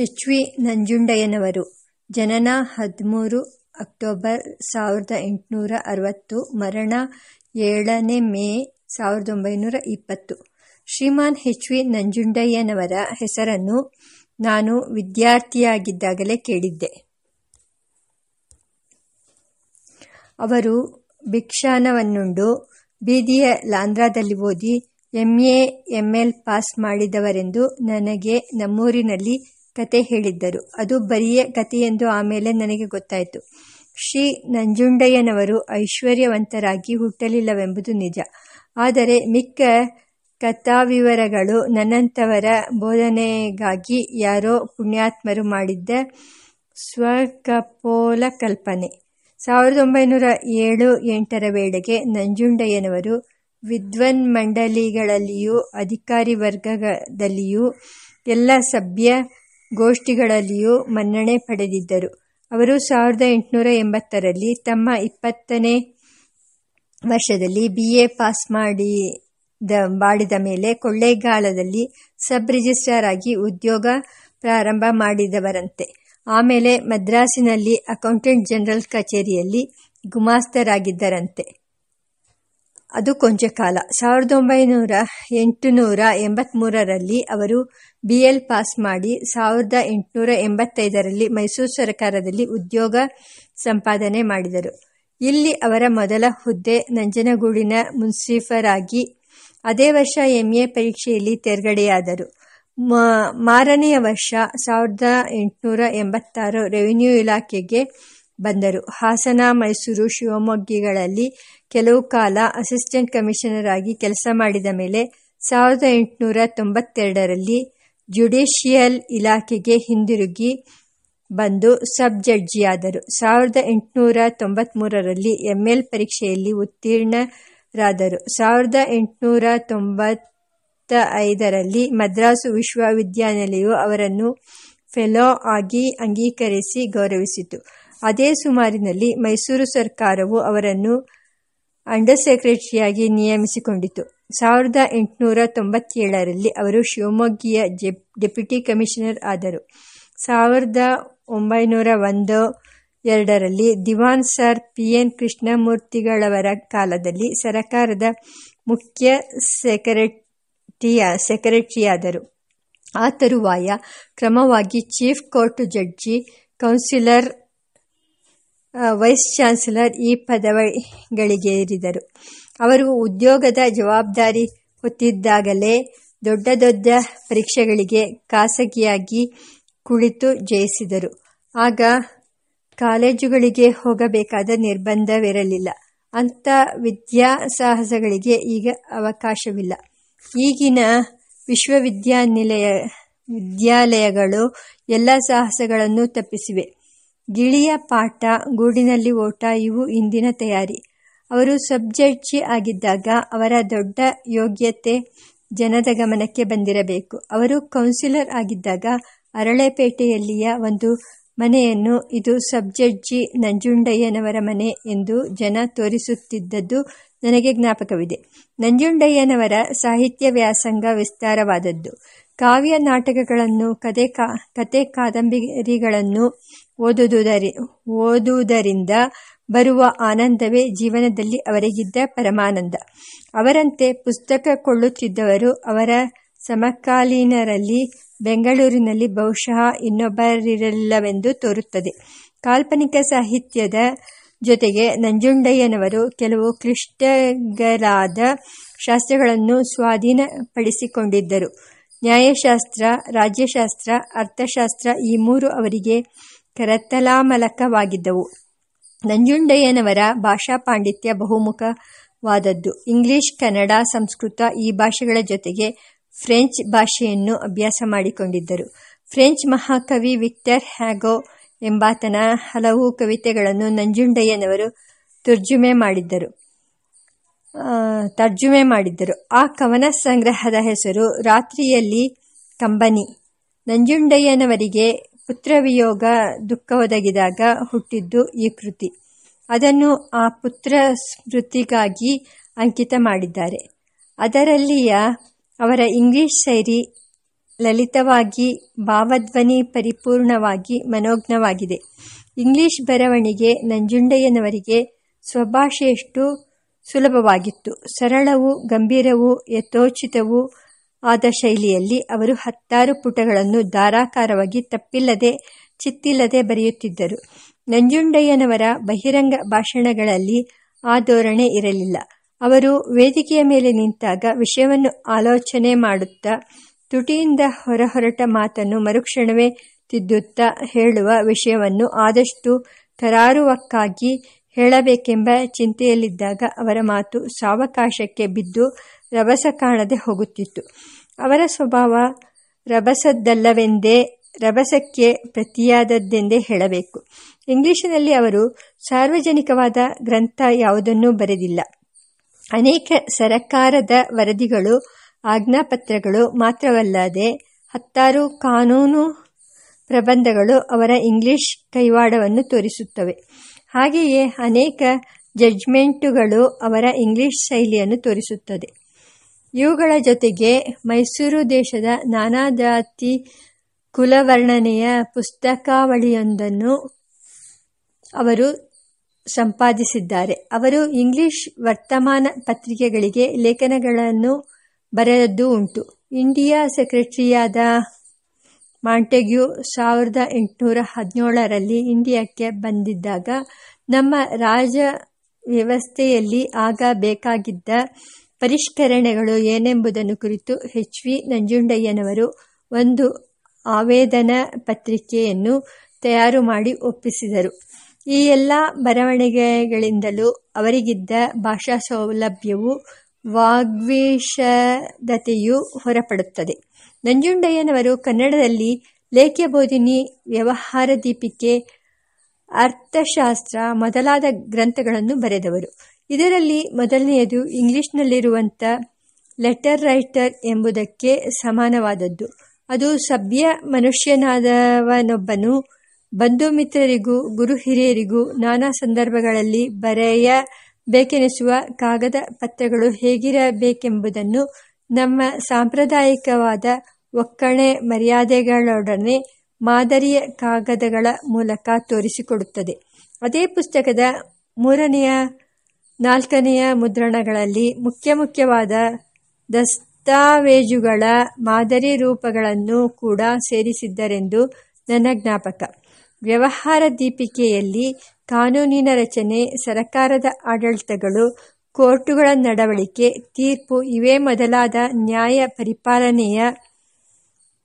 H V ನಂಜುಂಡಯ್ಯನವರು. ಜನನ ಹದಿಮೂರು October ಸಾವಿರದ ಎಂಟುನೂರ ಅರವತ್ತು, ಮರಣ ಏಳನೇ ಮೇ ಸಾವಿರದ ಒಂಬೈನೂರ ಇಪ್ಪತ್ತು. ಶ್ರೀಮಾನ್ ಎಚ್ ವಿ ನಂಜುಂಡಯ್ಯನವರ ಹೆಸರನ್ನು ನಾನು ವಿದ್ಯಾರ್ಥಿಯಾಗಿದ್ದಾಗಲೇ ಕೇಳಿದ್ದೆ. ಅವರು ಭಿಕ್ಷಾನವನ್ನುಂಡು ಬೀದಿಯ ಲಾಂಧ್ರಾದಲ್ಲಿ ಓದಿ ಎ, ಎಂ ಎಲ್ ಪಾಸ್ ಮಾಡಿದವರೆಂದು ನನಗೆ ನಮ್ಮೂರಿನಲ್ಲಿ ಕತೆ ಹೇಳಿದ್ದರು. ಅದು ಬರಿಯ ಕಥೆಯೆಂದು ಆಮೇಲೆ ನನಗೆ ಗೊತ್ತಾಯಿತು. ಶ್ರೀ ನಂಜುಂಡಯ್ಯನವರು ಐಶ್ವರ್ಯವಂತರಾಗಿ ಹುಟ್ಟಲಿಲ್ಲವೆಂಬುದು ನಿಜ. ಆದರೆ ಮಿಕ್ಕ ಕಥಾವಿವರಗಳು ನನ್ನಂಥವರ ಬೋಧನೆಗಾಗಿ ಯಾರೋ ಪುಣ್ಯಾತ್ಮರು ಮಾಡಿದ್ದ ಸ್ವಕಪೋಲ ಕಲ್ಪನೆ ಸಾವಿರದ ಒಂಬೈನೂರ ಏಳು ಎಂಟರ ವೇಳೆಗೆ ನಂಜುಂಡಯ್ಯನವರು ವಿದ್ವನ್ ಮಂಡಳಿಗಳಲ್ಲಿಯೂ ಅಧಿಕಾರಿ ವರ್ಗದಲ್ಲಿಯೂ ಎಲ್ಲ ಸಭ್ಯ ಗೋಷ್ಠಿಗಳಲ್ಲಿಯೂ ಮನ್ನಣೆ ಪಡೆದಿದ್ದರು. ಅವರು ಸಾವಿರದ ಎಂಟುನೂರ ಎಂಬತ್ತರಲ್ಲಿ ತಮ್ಮ ಇಪ್ಪತ್ತನೇ ವರ್ಷದಲ್ಲಿ ಬಿ ಎ ಪಾಸ್ ಮಾಡಿದ ಮಾಡಿದ ಮೇಲೆ ಕೊಳ್ಳೇಗಾಲದಲ್ಲಿ ಸಬ್ ರಿಜಿಸ್ಟ್ರಾರ್ ಆಗಿ ಉದ್ಯೋಗ ಪ್ರಾರಂಭ ಮಾಡಿದವರಂತೆ. ಆಮೇಲೆ ಮದ್ರಾಸಿನಲ್ಲಿ ಅಕೌಂಟೆಂಟ್ ಜನರಲ್ ಕಚೇರಿಯಲ್ಲಿ ಗುಮಾಸ್ತರಾಗಿದ್ದರಂತೆ. ಅದು ಕೊಂಚ ಕಾಲ. ಸಾವಿರದ ಒಂಬೈನೂರ ಎಂಟುನೂರ ಎಂಬತ್ತ್ಮೂರರಲ್ಲಿ ಅವರು ಬಿ ಎಲ್ ಪಾಸ್ ಮಾಡಿ ಸಾವಿರದ ಎಂಟುನೂರ ಎಂಬತ್ತೈದರಲ್ಲಿ ಮೈಸೂರು ಸರ್ಕಾರದಲ್ಲಿ ಉದ್ಯೋಗ ಸಂಪಾದನೆ ಮಾಡಿದರು. ಇಲ್ಲಿ ಅವರ ಮೊದಲ ಹುದ್ದೆ ನಂಜನಗೂಡಿನ ಮುನ್ಸಿಫರಾಗಿ ಅದೇ ವರ್ಷ ಎಂ ಎ ಪರೀಕ್ಷೆಯಲ್ಲಿ ತೇರ್ಗಡೆಯಾದರು. ಮಾರನೆಯ ವರ್ಷ ಸಾವಿರದ ಎಂಟುನೂರ ಎಂಬತ್ತಾರು ರೆವಿನ್ಯೂ ಇಲಾಖೆಗೆ ಬಂದರು. ಹಾಸನ, ಮೈಸೂರು, ಶಿವಮೊಗ್ಗಿಗಳಲ್ಲಿ ಕೆಲವು ಕಾಲ ಅಸಿಸ್ಟೆಂಟ್ ಕಮಿಷನರ್ ಆಗಿ ಕೆಲಸ ಮಾಡಿದ ಮೇಲೆ ಸಾವಿರದ ಎಂಟುನೂರ ತೊಂಬತ್ತೆರಡರಲ್ಲಿ ಜುಡಿಷಿಯಲ್ ಇಲಾಖೆಗೆ ಹಿಂದಿರುಗಿ ಬಂದು ಸಬ್ ಜಡ್ಜಿಯಾದರು ಸಾವಿರದ ಎಂಟುನೂರ ತೊಂಬತ್ತ್ಮೂರರಲ್ಲಿ ಎಂ ಎಲ್ ಪರೀಕ್ಷೆಯಲ್ಲಿ ಉತ್ತೀರ್ಣರಾದರು. ಸಾವಿರದ ಎಂಟುನೂರ ತೊಂಬತ್ತ ಐದರಲ್ಲಿ ಮದ್ರಾಸು ವಿಶ್ವವಿದ್ಯಾನಿಲಯವು ಅವರನ್ನು ಫೆಲೋ ಆಗಿ ಅಂಗೀಕರಿಸಿ ಗೌರವಿಸಿತು. ಅದೇ ಸುಮಾರಿನಲ್ಲಿ ಮೈಸೂರು ಸರ್ಕಾರವು ಅವರನ್ನು ಅಂಡರ್ ಸೆಕ್ರೆಟರಿಯಾಗಿ ನಿಯಮಿಸಿಕೊಂಡಿತು. ಸಾವಿರದ ಎಂಟುನೂರ ತೊಂಬತ್ತೇಳರಲ್ಲಿ ಅವರು ಶಿವಮೊಗ್ಗಿಯ ಡೆಪ್ಯೂಟಿ ಕಮಿಷನರ್ ಆದರು. ಸಾವಿರದ ಒಂಬೈನೂರ ಒಂದು ಎರಡರಲ್ಲಿ ದಿವಾನ್ ಸರ್ ಪಿ ಎನ್ ಕೃಷ್ಣಮೂರ್ತಿಗಳವರ ಕಾಲದಲ್ಲಿ ಸರಕಾರದ ಮುಖ್ಯ ಸೆಕ್ರೆಟರಿಯ, ಸೆಕ್ರೆಟರಿಯಾದರು. ಆ ತರುವಾಯ ಕ್ರಮವಾಗಿ chief court judge, councillor vice chancellor ಈ ಪದವಿಗಳಿಗೇರಿದರು ಅವರು ಉದ್ಯೋಗದ ಜವಾಬ್ದಾರಿ ಹೊತ್ತಿದ್ದಾಗಲೇ ದೊಡ್ಡ ದೊಡ್ಡ ಪರೀಕ್ಷೆಗಳಿಗೆ ಖಾಸಗಿಯಾಗಿ ಕುಳಿತು ಜಯಿಸಿದರು. ಆಗ ಕಾಲೇಜುಗಳಿಗೆ ಹೋಗಬೇಕಾದ ನಿರ್ಬಂಧವಿರಲಿಲ್ಲ. ಅಂಥ ವಿದ್ಯಾಸಾಹಸಗಳಿಗೆ ಈಗ ಅವಕಾಶವಿಲ್ಲ. ಈಗಿನ ವಿಶ್ವವಿದ್ಯಾನಿಲಯ, ವಿದ್ಯಾಲಯಗಳು ಎಲ್ಲ ಸಾಹಸಗಳನ್ನು ತಪ್ಪಿಸಿವೆ. ಗಿಳಿಯ ಪಾಠ ಗೂಡಿನಲ್ಲಿ ಓಟ, ಇವು ಇಂದಿನ ತಯಾರಿ. ಅವರು ಸಬ್ ಜಡ್ಜಿ ಆಗಿದ್ದಾಗ ಅವರ ದೊಡ್ಡ ಯೋಗ್ಯತೆ ಜನದ ಗಮನಕ್ಕೆ ಬಂದಿರಬೇಕು. ಅವರು ಕೌನ್ಸಿಲರ್ ಆಗಿದ್ದಾಗ ಅರಳೆಪೇಟೆಯಲ್ಲಿಯ ಒಂದು ಮನೆಯನ್ನು, ಇದು ಸಬ್ ಜಡ್ಜಿ ನಂಜುಂಡಯ್ಯನವರ ಮನೆ ಎಂದು ಜನ ತೋರಿಸುತ್ತಿದ್ದದ್ದು ನನಗೆ ಜ್ಞಾಪಕವಿದೆ. ನಂಜುಂಡಯ್ಯನವರ ಸಾಹಿತ್ಯ ವ್ಯಾಸಂಗ ವಿಸ್ತಾರವಾದದ್ದು. ಕಾವ್ಯ ನಾಟಕಗಳನ್ನು, ಕತೆ ಕಾ, ಕತೆ ಕಾದಂಬರಿಗಳನ್ನು ಓದುವುದರಿ ಓದುವುದರಿಂದ ಬರುವ ಆನಂದವೇ ಜೀವನದಲ್ಲಿ ಅವರಿಗಿದ್ದ ಪರಮಾನಂದ. ಅವರಂತೆ ಪುಸ್ತಕ ಕೊಳ್ಳುತ್ತಿದ್ದವರು ಅವರ ಸಮಕಾಲೀನರಲ್ಲಿ ಬೆಂಗಳೂರಿನಲ್ಲಿ ಬಹುಶಃ ಇನ್ನೊಬ್ಬರಿರಲಿಲ್ಲವೆಂದು ತೋರುತ್ತದೆ. ಕಾಲ್ಪನಿಕ ಸಾಹಿತ್ಯದ ಜೊತೆಗೆ ನಂಜುಂಡಯ್ಯನವರು ಕೆಲವು ಕ್ಲಿಷ್ಟಗಳಾದ ಶಾಸ್ತ್ರಗಳನ್ನು ಸ್ವಾಧೀನಪಡಿಸಿಕೊಂಡಿದ್ದರು. ನ್ಯಾಯಶಾಸ್ತ್ರ, ರಾಜ್ಯಶಾಸ್ತ್ರ, ಅರ್ಥಶಾಸ್ತ್ರ ಈ ಮೂರು ಅವರಿಗೆ ಕರತಲಾಮಲಕವಾಗಿದ್ದವು ನಂಜುಂಡಯ್ಯನವರ ಭಾಷಾ ಪಾಂಡಿತ್ಯ ಬಹುಮುಖವಾದದ್ದು. ಇಂಗ್ಲಿಷ್, ಕನ್ನಡ, ಸಂಸ್ಕೃತ ಈ ಭಾಷೆಗಳ ಜೊತೆಗೆ ಫ್ರೆಂಚ್ ಭಾಷೆಯನ್ನು ಅಭ್ಯಾಸ ಮಾಡಿಕೊಂಡಿದ್ದರು. ಫ್ರೆಂಚ್ ಮಹಾಕವಿ ವಿಕ್ಟರ್ ಹ್ಯಾಗೋ ಎಂಬಾತನ ಹಲವು ಕವಿತೆಗಳನ್ನು ನಂಜುಂಡಯ್ಯನವರು ತರ್ಜುಮೆ ಮಾಡಿದ್ದರು. ತರ್ಜುಮೆ ಮಾಡಿದ್ದರು. ಆ ಕವನ ಸಂಗ್ರಹದ ಹೆಸರು ರಾತ್ರಿಯಲ್ಲಿ ಕಂಬನಿ. ನಂಜುಂಡಯ್ಯನವರಿಗೆ ಪುತ್ರವಿಯೋಗ ದುಃಖ ಒದಗಿದಾಗ ಹುಟ್ಟಿದ್ದು ಈ ಕೃತಿ. ಅದನ್ನು ಆ ಪುತ್ರ ಸ್ಮೃತಿಗಾಗಿ ಅಂಕಿತ ಮಾಡಿದ್ದಾರೆ. ಅದರಲ್ಲಿಯ ಅವರ ಇಂಗ್ಲಿಷ್ ಶೈಲಿ ಲಲಿತವಾಗಿ, ಭಾವಧ್ವನಿ ಪರಿಪೂರ್ಣವಾಗಿ ಮನೋಜ್ಞವಾಗಿದೆ. ಇಂಗ್ಲಿಷ್ ಬರವಣಿಗೆ ನಂಜುಂಡಯ್ಯನವರಿಗೆ ಸ್ವಭಾಷೆಯಷ್ಟು ಸುಲಭವಾಗಿತ್ತು. ಸರಳವು ಗಂಭೀರವೂ ಯಥೋಚಿತವೂ ಆದ ಶೈಲಿಯಲ್ಲಿ ಅವರು ಹತ್ತಾರು ಪುಟಗಳನ್ನು ಧಾರಾಕಾರವಾಗಿ ತಪ್ಪಿಲ್ಲದೆ, ಚಿತ್ತಿಲ್ಲದೆ ಬರೆಯುತ್ತಿದ್ದರು. ನಂಜುಂಡಯ್ಯನವರ ಬಹಿರಂಗ ಭಾಷಣಗಳಲ್ಲಿ ಆ ಧೋರಣೆ ಇರಲಿಲ್ಲ. ಅವರು ವೇದಿಕೆಯ ಮೇಲೆ ನಿಂತಾಗ ವಿಷಯವನ್ನು ಆಲೋಚನೆ ಮಾಡುತ್ತಾ, ತುಟಿಯಿಂದ ಹೊರಹೊರಟ ಮಾತನ್ನು ಮರುಕ್ಷಣವೇ ತಿದ್ದುತ್ತಾ ಹೇಳುವ ವಿಷಯವನ್ನು ಆದಷ್ಟು ಕರಾರುವಕ್ಕಾಗಿ ಹೇಳಬೇಕೆಂಬ ಚಿಂತೆಯಲ್ಲಿದ್ದಾಗ ಅವರ ಮಾತು ಸಾವಕಾಶಕ್ಕೆ ಬಿದ್ದು ರಭಸ ಕಾಣದೆ ಹೋಗುತ್ತಿತ್ತು. ಅವರ ಸ್ವಭಾವ ರಭಸದ್ದಲ್ಲವೆಂದೇ ರಭಸಕ್ಕೆ ಪ್ರತಿಯಾದದ್ದೆಂದೇ ಹೇಳಬೇಕು. ಇಂಗ್ಲಿಶಿನಲ್ಲಿ ಅವರು ಸಾರ್ವಜನಿಕವಾದ ಗ್ರಂಥ ಯಾವುದನ್ನೂ ಬರೆದಿಲ್ಲ. ಅನೇಕ ಸರಕಾರದ ವರದಿಗಳು, ಆಜ್ಞಾಪತ್ರಗಳು ಮಾತ್ರವಲ್ಲದೆ ಹತ್ತಾರು ಕಾನೂನು ಪ್ರಬಂಧಗಳು ಅವರ ಇಂಗ್ಲಿಷ್ ಕೈವಾಡವನ್ನು ತೋರಿಸುತ್ತವೆ. ಹಾಗೆಯೇ ಅನೇಕ ಜಡ್ಜ್ಮೆಂಟುಗಳು ಅವರ ಇಂಗ್ಲಿಷ್ ಶೈಲಿಯನ್ನು ತೋರಿಸುತ್ತದೆ. ಇವುಗಳ ಜೊತೆಗೆ ಮೈಸೂರು ದೇಶದ ನಾನಾ ಜಾತಿ ಕುಲವರ್ಣನೆಯ ಪುಸ್ತಕಾವಳಿಯೊಂದನ್ನು ಅವರು ಸಂಪಾದಿಸಿದ್ದಾರೆ. ಅವರು ಇಂಗ್ಲಿಷ್ ವರ್ತಮಾನ ಪತ್ರಿಕೆಗಳಿಗೆ ಲೇಖನಗಳನ್ನು ಬರೆದದ್ದು ಉಂಟು. ಇಂಡಿಯಾ ಸೆಕ್ರೆಟರಿಯಾದ ಮಾಂಟೆಗ್ಯೂ ಸಾವಿರದ ಎಂಟುನೂರ ಹದಿನೇಳರಲ್ಲಿ ಇಂಡಿಯಾಕ್ಕೆ ಬಂದಿದ್ದಾಗ ನಮ್ಮ ರಾಜ ವ್ಯವಸ್ಥೆಯಲ್ಲಿ ಆಗ ಬೇಕಾಗಿದ್ದ ಪರಿಷ್ಕರಣೆಗಳು ಏನೆಂಬುದನ್ನು ಕುರಿತು ಎಚ್ ವಿ ನಂಜುಂಡಯ್ಯನವರು ಒಂದು ಆವೇದನ ಪತ್ರಿಕೆಯನ್ನು ತಯಾರು ಮಾಡಿ ಒಪ್ಪಿಸಿದರು. ಈ ಎಲ್ಲ ಬರವಣಿಗೆಗಳಿಂದಲೂ ಅವರಿಗಿದ್ದ ಭಾಷಾ ಸೌಲಭ್ಯವು ವಾಗ್ವೇಷದತೆಯು ಹೊರಪಡುತ್ತದೆ. ನಂಜುಂಡಯ್ಯನವರು ಕನ್ನಡದಲ್ಲಿ ಲೇಖ್ಯ ಬೋಧಿನಿ ವ್ಯವಹಾರ ದೀಪಿಕೆ, ಅರ್ಥಶಾಸ್ತ್ರ ಮೊದಲಾದ ಗ್ರಂಥಗಳನ್ನು ಬರೆದವರು. ಇದರಲ್ಲಿ ಮೊದಲನೆಯದು ಇಂಗ್ಲಿಷ್ನಲ್ಲಿರುವಂಥ ಲೆಟರ್ ರೈಟರ್ ಎಂಬುದಕ್ಕೆ ಸಮಾನವಾದದ್ದು. ಅದು ಸಭ್ಯ ಮನುಷ್ಯನಾದವನೊಬ್ಬನು ಬಂಧು ಮಿತ್ರರಿಗೂ, ಗುರು ಹಿರಿಯರಿಗೂ ನಾನಾ ಸಂದರ್ಭಗಳಲ್ಲಿ ಬರೆಯಬೇಕೆನಿಸುವ ಕಾಗದ ಪತ್ರಗಳು ಹೇಗಿರಬೇಕೆಂಬುದನ್ನು ನಮ್ಮ ಸಾಂಪ್ರದಾಯಿಕವಾದ ಒಕ್ಕಣೆ ಮರ್ಯಾದೆಗಳೊಡನೆ ಮಾದರಿಯ ಕಾಗದಗಳ ಮೂಲಕ ತೋರಿಸಿಕೊಡುತ್ತದೆ. ಅದೇ ಪುಸ್ತಕದ ಮೂರನೆಯ ನಾಲ್ಕನೆಯ ಮುದ್ರಣಗಳಲ್ಲಿ ಮುಖ್ಯ ಮುಖ್ಯವಾದ ದಸ್ತಾವೇಜುಗಳ ಮಾದರಿ ರೂಪಗಳನ್ನು ಕೂಡ ಸೇರಿಸಿದ್ದರೆಂದು ನನ್ನ ಜ್ಞಾಪಕ. ವ್ಯವಹಾರ ದೀಪಿಕೆಯಲ್ಲಿ ಕಾನೂನಿನ ರಚನೆ, ಸರಕಾರದ ಆಡಳಿತಗಳು, ಕೋರ್ಟುಗಳ ನಡವಳಿಕೆ, ತೀರ್ಪು ಇವೇ ಮೊದಲಾದ ನ್ಯಾಯ ಪರಿಪಾಲನೆಯ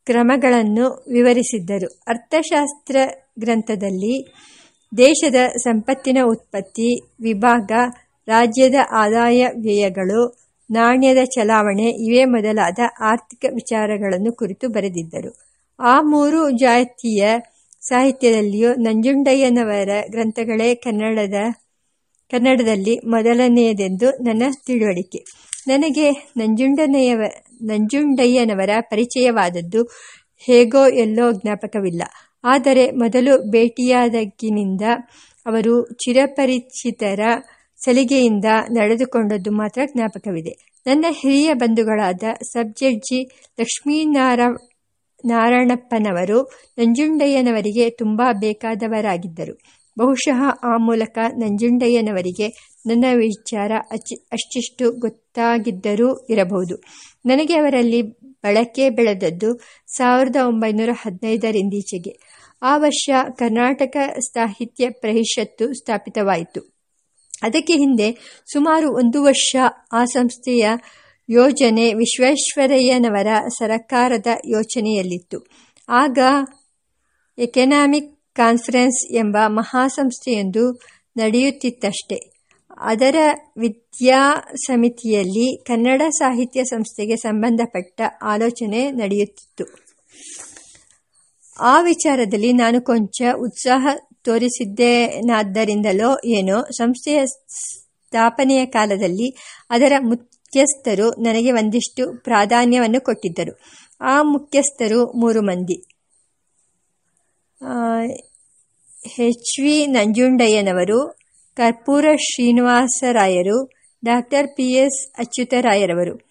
ಕ್ರಮಗಳನ್ನು ವಿವರಿಸಿದ್ದರು. ಅರ್ಥಶಾಸ್ತ್ರ ಗ್ರಂಥದಲ್ಲಿ ದೇಶದ ಸಂಪತ್ತಿನ ಉತ್ಪತ್ತಿ, ವಿಭಾಗ ರಾಜ್ಯದ ಆದಾಯ ವ್ಯಯಗಳು, ನಾಣ್ಯದ ಚಲಾವಣೆ ಇವೇ ಮೊದಲಾದ ಆರ್ಥಿಕ ವಿಚಾರಗಳನ್ನು ಕುರಿತು ಬರೆದಿದ್ದರು. ಆ ಮೂರು ಜಾತಿಯ ಸಾಹಿತ್ಯದಲ್ಲಿಯೂ ನಂಜುಂಡಯ್ಯನವರ ಗ್ರಂಥಗಳೇ ಕನ್ನಡದ, ಕನ್ನಡದಲ್ಲಿ ಮೊದಲನೆಯದೆಂದು ನನ್ನ ತಿಳುವಳಿಕೆ. ನನಗೆ ನಂಜುಂಡನೆಯವ, ನಂಜುಂಡಯ್ಯನವರ ಪರಿಚಯವಾದದ್ದು ಹೇಗೋ ಎಲ್ಲೋ ಜ್ಞಾಪಕವಿಲ್ಲ. ಆದರೆ ಮೊದಲು ಭೇಟಿಯಾದಕ್ಕಿನಿಂದ ಅವರು ಚಿರಪರಿಚಿತರ ಸಲಿಗೆಯಿಂದ ನಡೆದುಕೊಂಡದ್ದು ಮಾತ್ರ ಜ್ಞಾಪಕವಿದೆ. ನನ್ನ ಹಿರಿಯ ಬಂಧುಗಳಾದ ಸಬ್ಜಡ್ಜಿ ಲಕ್ಷ್ಮೀನಾರ ನಾರಾಯಣಪ್ಪನವರು ನಂಜುಂಡಯ್ಯನವರಿಗೆ ತುಂಬ ಬೇಕಾದವರಾಗಿದ್ದರು. ಬಹುಶಃ ಆ ಮೂಲಕ ನಂಜುಂಡಯ್ಯನವರಿಗೆ ನನ್ನ ವಿಚಾರ ಅಚ್ಚಿ ಅಷ್ಟಿಷ್ಟು ಗೊತ್ತಾಗಿದ್ದರೂ ಇರಬಹುದು. ನನಗೆ ಅವರಲ್ಲಿ ಬಳಕೆ ಬೆಳೆದದ್ದು ಸಾವಿರದ ಒಂಬೈನೂರ ಹದಿನೈದರಿಂದೀಚೆಗೆ. ಆ ವರ್ಷ ಕರ್ನಾಟಕ ಸಾಹಿತ್ಯ ಪರಿಷತ್ತು ಸ್ಥಾಪಿತವಾಯಿತು. ಅದಕ್ಕೆ ಹಿಂದೆ ಸುಮಾರು ಒಂದು ವರ್ಷ ಆ ಸಂಸ್ಥೆಯ ಯೋಜನೆ ವಿಶ್ವೇಶ್ವರಯ್ಯನವರ ಸರಕಾರದ ಯೋಚನೆಯಲ್ಲಿತ್ತು. ಆಗ ಎಕನಾಮಿಕ್ ಕಾನ್ಫರೆನ್ಸ್ ಎಂಬ ಮಹಾಸಂಸ್ಥೆಯೊಂದು ನಡೆಯುತ್ತಿತ್ತಷ್ಟೆ. ಅದರ ವಿದ್ಯಾ ಸಮಿತಿಯಲ್ಲಿ ಕನ್ನಡ ಸಾಹಿತ್ಯ ಸಂಸ್ಥೆಗೆ ಸಂಬಂಧಪಟ್ಟ ಆಲೋಚನೆ ನಡೆಯುತ್ತಿತ್ತು. ಆ ವಿಚಾರದಲ್ಲಿ ನಾನು ಕೊಂಚ ಉತ್ಸಾಹ ತೋರಿಸಿದ್ದೇನಾದ್ದರಿಂದಲೋ ಏನೋ ಸಂಸ್ಥೆಯ ಸ್ಥಾಪನೆಯ ಕಾಲದಲ್ಲಿ ಅದರ ಮುಖ್ಯಸ್ಥರು ನನಗೆ ಒಂದಿಷ್ಟು ಪ್ರಾಧಾನ್ಯವನ್ನು ಕೊಟ್ಟಿದ್ದರು. ಆ ಮುಖ್ಯಸ್ಥರು ಮೂರು ಮಂದಿ. ಎಚ್ ವಿ ನಂಜುಂಡಯ್ಯನವರು, ಕರ್ಪೂರ ಶ್ರೀನಿವಾಸರಾಯರು, ಡಾಕ್ಟರ್ ಪಿ ಎಸ್ ಅಚ್ಯುತರಾಯರವರು.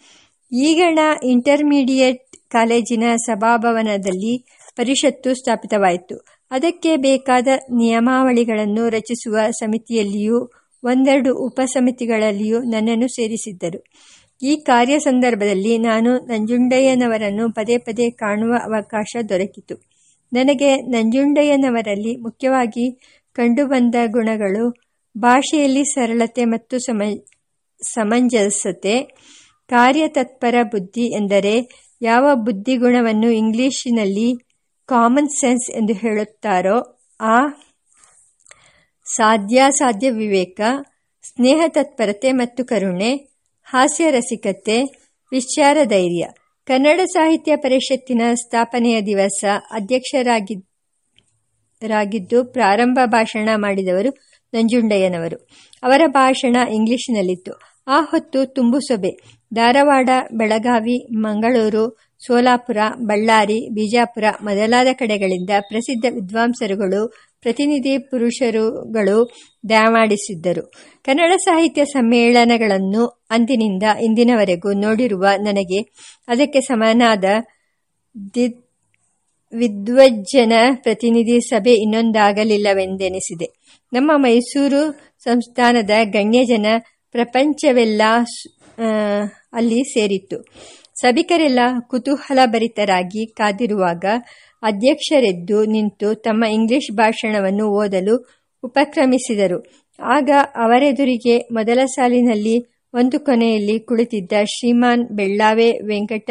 ಈಗಣ ಇಂಟರ್ಮೀಡಿಯೇಟ್ ಕಾಲೇಜಿನ ಸಭಾಭವನದಲ್ಲಿ ಪರಿಷತ್ತು ಸ್ಥಾಪಿತವಾಯಿತು. ಅದಕ್ಕೆ ಬೇಕಾದ ನಿಯಮಾವಳಿಗಳನ್ನು ರಚಿಸುವ ಸಮಿತಿಯಲ್ಲಿಯೂ ಒಂದೆರಡು ಉಪಸಮಿತಿಗಳಲ್ಲಿಯೂ ನನ್ನನ್ನು ಸೇರಿಸಿದ್ದರು. ಈ ಕಾರ್ಯ ಸಂದರ್ಭದಲ್ಲಿ ನಾನು ನಂಜುಂಡಯ್ಯನವರನ್ನು ಪದೇ ಪದೇ ಕಾಣುವ ಅವಕಾಶ ದೊರಕಿತು. ನನಗೆ ನಂಜುಂಡಯ್ಯನವರಲ್ಲಿ ಮುಖ್ಯವಾಗಿ ಕಂಡುಬಂದ ಗುಣಗಳು ಭಾಷೆಯಲ್ಲಿ ಸರಳತೆ ಮತ್ತು ಸಮ, ಸಮಂಜಸತೆ, ಕಾರ್ಯತತ್ಪರ ಬುದ್ಧಿ ಎಂದರೆ ಯಾವ ಬುದ್ಧಿಗುಣವನ್ನು ಇಂಗ್ಲಿಶಿನಲ್ಲಿ ಕಾಮನ್ ಸೆನ್ಸ್ ಎಂದು ಹೇಳುತ್ತಾರೋ ಆ ಸಾಧ್ಯಾಸಾಧ್ಯ ವಿವೇಕ, ಸ್ನೇಹ ತತ್ಪರತೆ ಮತ್ತು ಕರುಣೆ, ಹಾಸ್ಯ ರಸಿಕತೆ, ವಿಚಾರ ಧೈರ್ಯ. ಕನ್ನಡ ಸಾಹಿತ್ಯ ಪರಿಷತ್ತಿನ ಸ್ಥಾಪನೆಯ ದಿವಸ ಅಧ್ಯಕ್ಷರಾಗಿದ್ದು ಪ್ರಾರಂಭ ಭಾಷಣ ಮಾಡಿದವರು ನಂಜುಂಡಯ್ಯನವರು. ಅವರ ಭಾಷಣ ಇಂಗ್ಲಿಷಿನಲ್ಲಿತ್ತು. ಆ ಹೊತ್ತು ತುಂಬು ಸೊಬೆ. ಧಾರವಾಡ, ಬೆಳಗಾವಿ, ಮಂಗಳೂರು ಸೋಲಾಪುರ, ಬಳ್ಳಾರಿ, ಬಿಜಾಪುರ ಮೊದಲಾದ ಕಡೆಗಳಿಂದ ಪ್ರಸಿದ್ಧ ವಿದ್ವಾಂಸರುಗಳು, ಪ್ರತಿನಿಧಿ ಪುರುಷರುಗಳು ದಯಮಾಡಿಸಿದ್ದರು ಕನ್ನಡ ಸಾಹಿತ್ಯ ಸಮ್ಮೇಳನಗಳನ್ನು ಅಂದಿನಿಂದ ಇಂದಿನವರೆಗೂ ನೋಡಿರುವ ನನಗೆ ಅದಕ್ಕೆ ಸಮನಾದ ವಿದ್ವಜ್ಜನ ಪ್ರತಿನಿಧಿ ಸಭೆ ಇನ್ನೊಂದಾಗಲಿಲ್ಲವೆಂದೆನಿಸಿದೆ. ನಮ್ಮ ಮೈಸೂರು ಸಂಸ್ಥಾನದ ಗಣ್ಯಜನ ಪ್ರಪಂಚವೆಲ್ಲ ಅಲ್ಲಿ ಸೇರಿತ್ತು. ಸಭಿಕರೆಲ್ಲ ಕುತೂಹಲಭರಿತರಾಗಿ ಕಾದಿರುವಾಗ ಅಧ್ಯಕ್ಷರೆದ್ದು ನಿಂತು ತಮ್ಮ ಇಂಗ್ಲಿಷ್ ಭಾಷಣವನ್ನು ಓದಲು ಉಪಕ್ರಮಿಸಿದರು. ಆಗ ಅವರೆದುರಿಗೆ ಮೊದಲ ಸಾಲಿನಲ್ಲಿ ಒಂದು ಕೊನೆಯಲ್ಲಿ ಕುಳಿತಿದ್ದ ಶ್ರೀಮಾನ್ ಬೆಳ್ಳಾವೆ ವೆಂಕಟ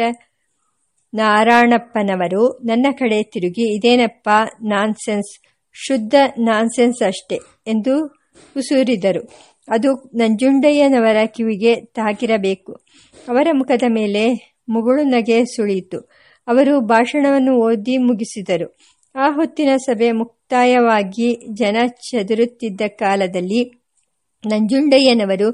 ನಾರಾಯಣಪ್ಪನವರು, ನನ್ನ ಕಡೆ ತಿರುಗಿ, ಇದೇನಪ್ಪ ನಾನ್ಸೆನ್ಸ್? ಶುದ್ಧ ನಾನ್ಸೆನ್ಸ್ ಅಷ್ಟೆ ಎಂದು ಉಸುರಿದರು. ಅದು ನಂಜುಂಡಯ್ಯನವರ ಕಿವಿಗೆ ತಾಗಿರಬೇಕು. ಅವರ ಮುಖದ ಮೇಲೆ ಮುಗುಳು ನಗೆ ಸುಳಿಯಿತು. ಅವರು ಭಾಷಣವನ್ನು ಓದಿ ಮುಗಿಸಿದರು. ಆ ಹೊತ್ತಿನ ಸಭೆ ಮುಕ್ತಾಯವಾಗಿ ಜನ ಚದುರುತ್ತಿದ್ದ ಕಾಲದಲ್ಲಿ ನಂಜುಂಡಯ್ಯನವರು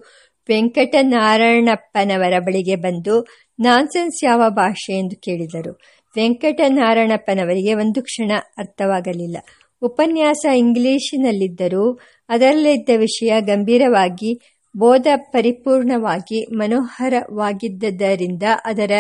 ವೆಂಕಟನಾರಾಯಣಪ್ಪನವರ ಬಳಿಗೆ ಬಂದು, ನಾನ್ಸೆನ್ಸ್ ಯಾವ ಭಾಷೆ? ಎಂದು ಕೇಳಿದರು. ವೆಂಕಟನಾರಾಯಣಪ್ಪನವರಿಗೆ ಒಂದು ಕ್ಷಣ ಅರ್ಥವಾಗಲಿಲ್ಲ. ಉಪನ್ಯಾಸ ಇಂಗ್ಲಿಶಿನಲ್ಲಿದ್ದರೂ ಅದರಲ್ಲಿದ್ದ ವಿಷಯ ಗಂಭೀರವಾಗಿ ಬೋಧ ಪರಿಪೂರ್ಣವಾಗಿ ಮನೋಹರವಾಗಿದ್ದರಿಂದ ಅದರ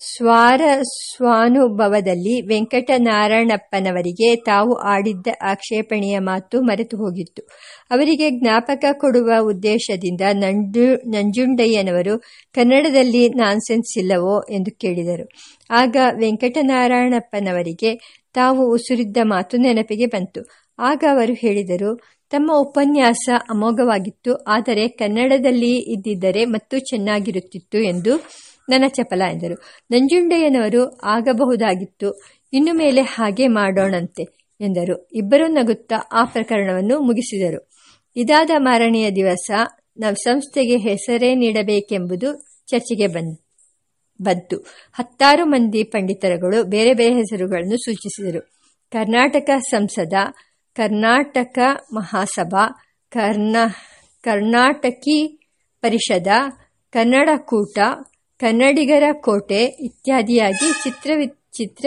ಸ್ವಾರ ಸ್ವಾನುಭವದಲ್ಲಿ ವೆಂಕಟನಾರಾಯಣಪ್ಪನವರಿಗೆ ತಾವು ಆಡಿದ್ದ ಆಕ್ಷೇಪಣೆಯ ಮಾತು ಮರೆತು ಹೋಗಿತ್ತು. ಅವರಿಗೆ ಜ್ಞಾಪಕ ಕೊಡುವ ಉದ್ದೇಶದಿಂದ ನಂಜು, ನಂಜುಂಡಯ್ಯನವರು, ಕನ್ನಡದಲ್ಲಿ ನಾನ್ಸೆನ್ಸ್ ಇಲ್ಲವೋ? ಎಂದು ಕೇಳಿದರು. ಆಗ ವೆಂಕಟನಾರಾಯಣಪ್ಪನವರಿಗೆ ತಾವು ಉಸುರಿದ್ದ ಮಾತು ನೆನಪಿಗೆ ಬಂತು. ಆಗ ಅವರು ಹೇಳಿದರು ತಮ್ಮ ಉಪನ್ಯಾಸ ಅಮೋಘವಾಗಿತ್ತು, ಆದರೆ ಕನ್ನಡದಲ್ಲಿ ಇದ್ದಿದ್ದರೆ ಮತ್ತು ಚೆನ್ನಾಗಿರುತ್ತಿತ್ತು ಎಂದು ನನ್ನ ಚಪಲ ಎಂದರು. ನಂಜುಂಡಯ್ಯನವರು ಆಗಬಹುದಾಗಿತ್ತು, ಇನ್ನು ಮೇಲೆ ಹಾಗೆ ಮಾಡೋಣಂತೆ ಎಂದರು. ಇಬ್ಬರೂ ನಗುತ್ತಾ ಆ ಪ್ರಕರಣವನ್ನು ಮುಗಿಸಿದರು. ಇದಾದ ಮಾರನೆಯ ದಿವಸ ನಾವು ಸಂಸ್ಥೆಗೆ ಹೆಸರೇ ನೀಡಬೇಕೆಂಬುದು ಚರ್ಚೆಗೆ ಬಂದ, ಬಂತು. ಹತ್ತಾರು ಮಂದಿ ಪಂಡಿತರುಗಳು ಬೇರೆ ಬೇರೆ ಹೆಸರುಗಳನ್ನು ಸೂಚಿಸಿದರು. ಕರ್ನಾಟಕ ಸಂಸದ ಕರ್ನಾಟಕ ಮಹಾಸಭಾ, ಕರ್ನ, ಕರ್ನಾಟಕಿ ಪರಿಷದ, ಕನ್ನಡ ಕೂಟ, ಕನ್ನಡಿಗರ ಕೋಟೆ ಇತ್ಯಾದಿಯಾಗಿ ಚಿತ್ರ ಚಿತ್ರ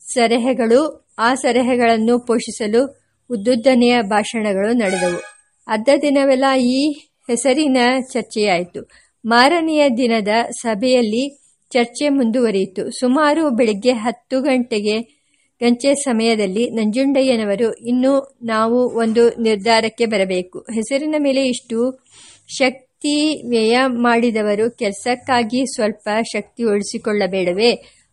ಸಲಹೆಗಳು ಆ ಸಲಹೆಗಳನ್ನು ಪೋಷಿಸಲು ಉದ್ದುದ್ದನೆಯ ಭಾಷಣಗಳು ನಡೆದವು. ಅರ್ಧ ದಿನವೆಲ್ಲ ಈ ಹೆಸರಿನ ಚರ್ಚೆಯಾಯಿತು. ಮಾರನೆಯ ದಿನದ ಸಭೆಯಲ್ಲಿ ಚರ್ಚೆ ಮುಂದುವರಿಯಿತು. ಸುಮಾರು ಬೆಳಿಗ್ಗೆ ಹತ್ತು ಗಂಟೆಗೆ ಗಂಚೆ ಸಮಯದಲ್ಲಿ ನಂಜುಂಡಯ್ಯನವರು, ಇನ್ನು ನಾವು ಒಂದು ನಿರ್ಧಾರಕ್ಕೆ ಬರಬೇಕು. ಹೆಸರಿನ ಮೇಲೆ ಇಷ್ಟು ಶಕ್ತಿ ವ್ಯಯ ಮಾಡಿದವರು ಕೆಲಸಕ್ಕಾಗಿ ಸ್ವಲ್ಪ ಶಕ್ತಿ ಉಳಿಸಿಕೊಳ್ಳಬೇಡವೇ.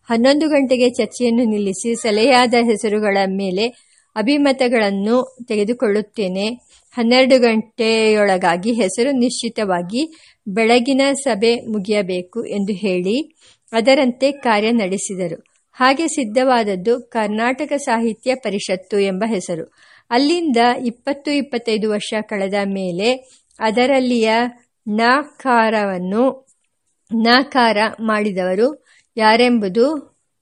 ಹನ್ನೊಂದು ಗಂಟೆಗೆ ಚರ್ಚೆಯನ್ನು ನಿಲ್ಲಿಸಿ ಸಲಹೆಯಾದ ಹೆಸರುಗಳ ಮೇಲೆ ಅಭಿಮತಗಳನ್ನು ತೆಗೆದುಕೊಳ್ಳುತ್ತೇನೆ. ಹನ್ನೆರಡು ಗಂಟೆಯೊಳಗಾಗಿ ಹೆಸರು ನಿಶ್ಚಿತವಾಗಿ ಬೆಳಗಿನ ಸಭೆ ಮುಗಿಯಬೇಕು ಎಂದು ಹೇಳಿ, ಅದರಂತೆ ಕಾರ್ಯ ನಡೆಸಿದರು. ಹಾಗೆ ಸಿದ್ಧವಾದದ್ದು ಕರ್ನಾಟಕ ಸಾಹಿತ್ಯ ಪರಿಷತ್ತು ಎಂಬ ಹೆಸರು. ಅಲ್ಲಿಂದ ಇಪ್ಪತ್ತು ಇಪ್ಪತ್ತೈದು ವರ್ಷ ಕಳೆದ ಮೇಲೆ ಅದರಲ್ಲಿಯ ನಾಕಾರವನ್ನು ನಾಕಾರ ಮಾಡಿದವರು ಯಾರೆಂಬುದು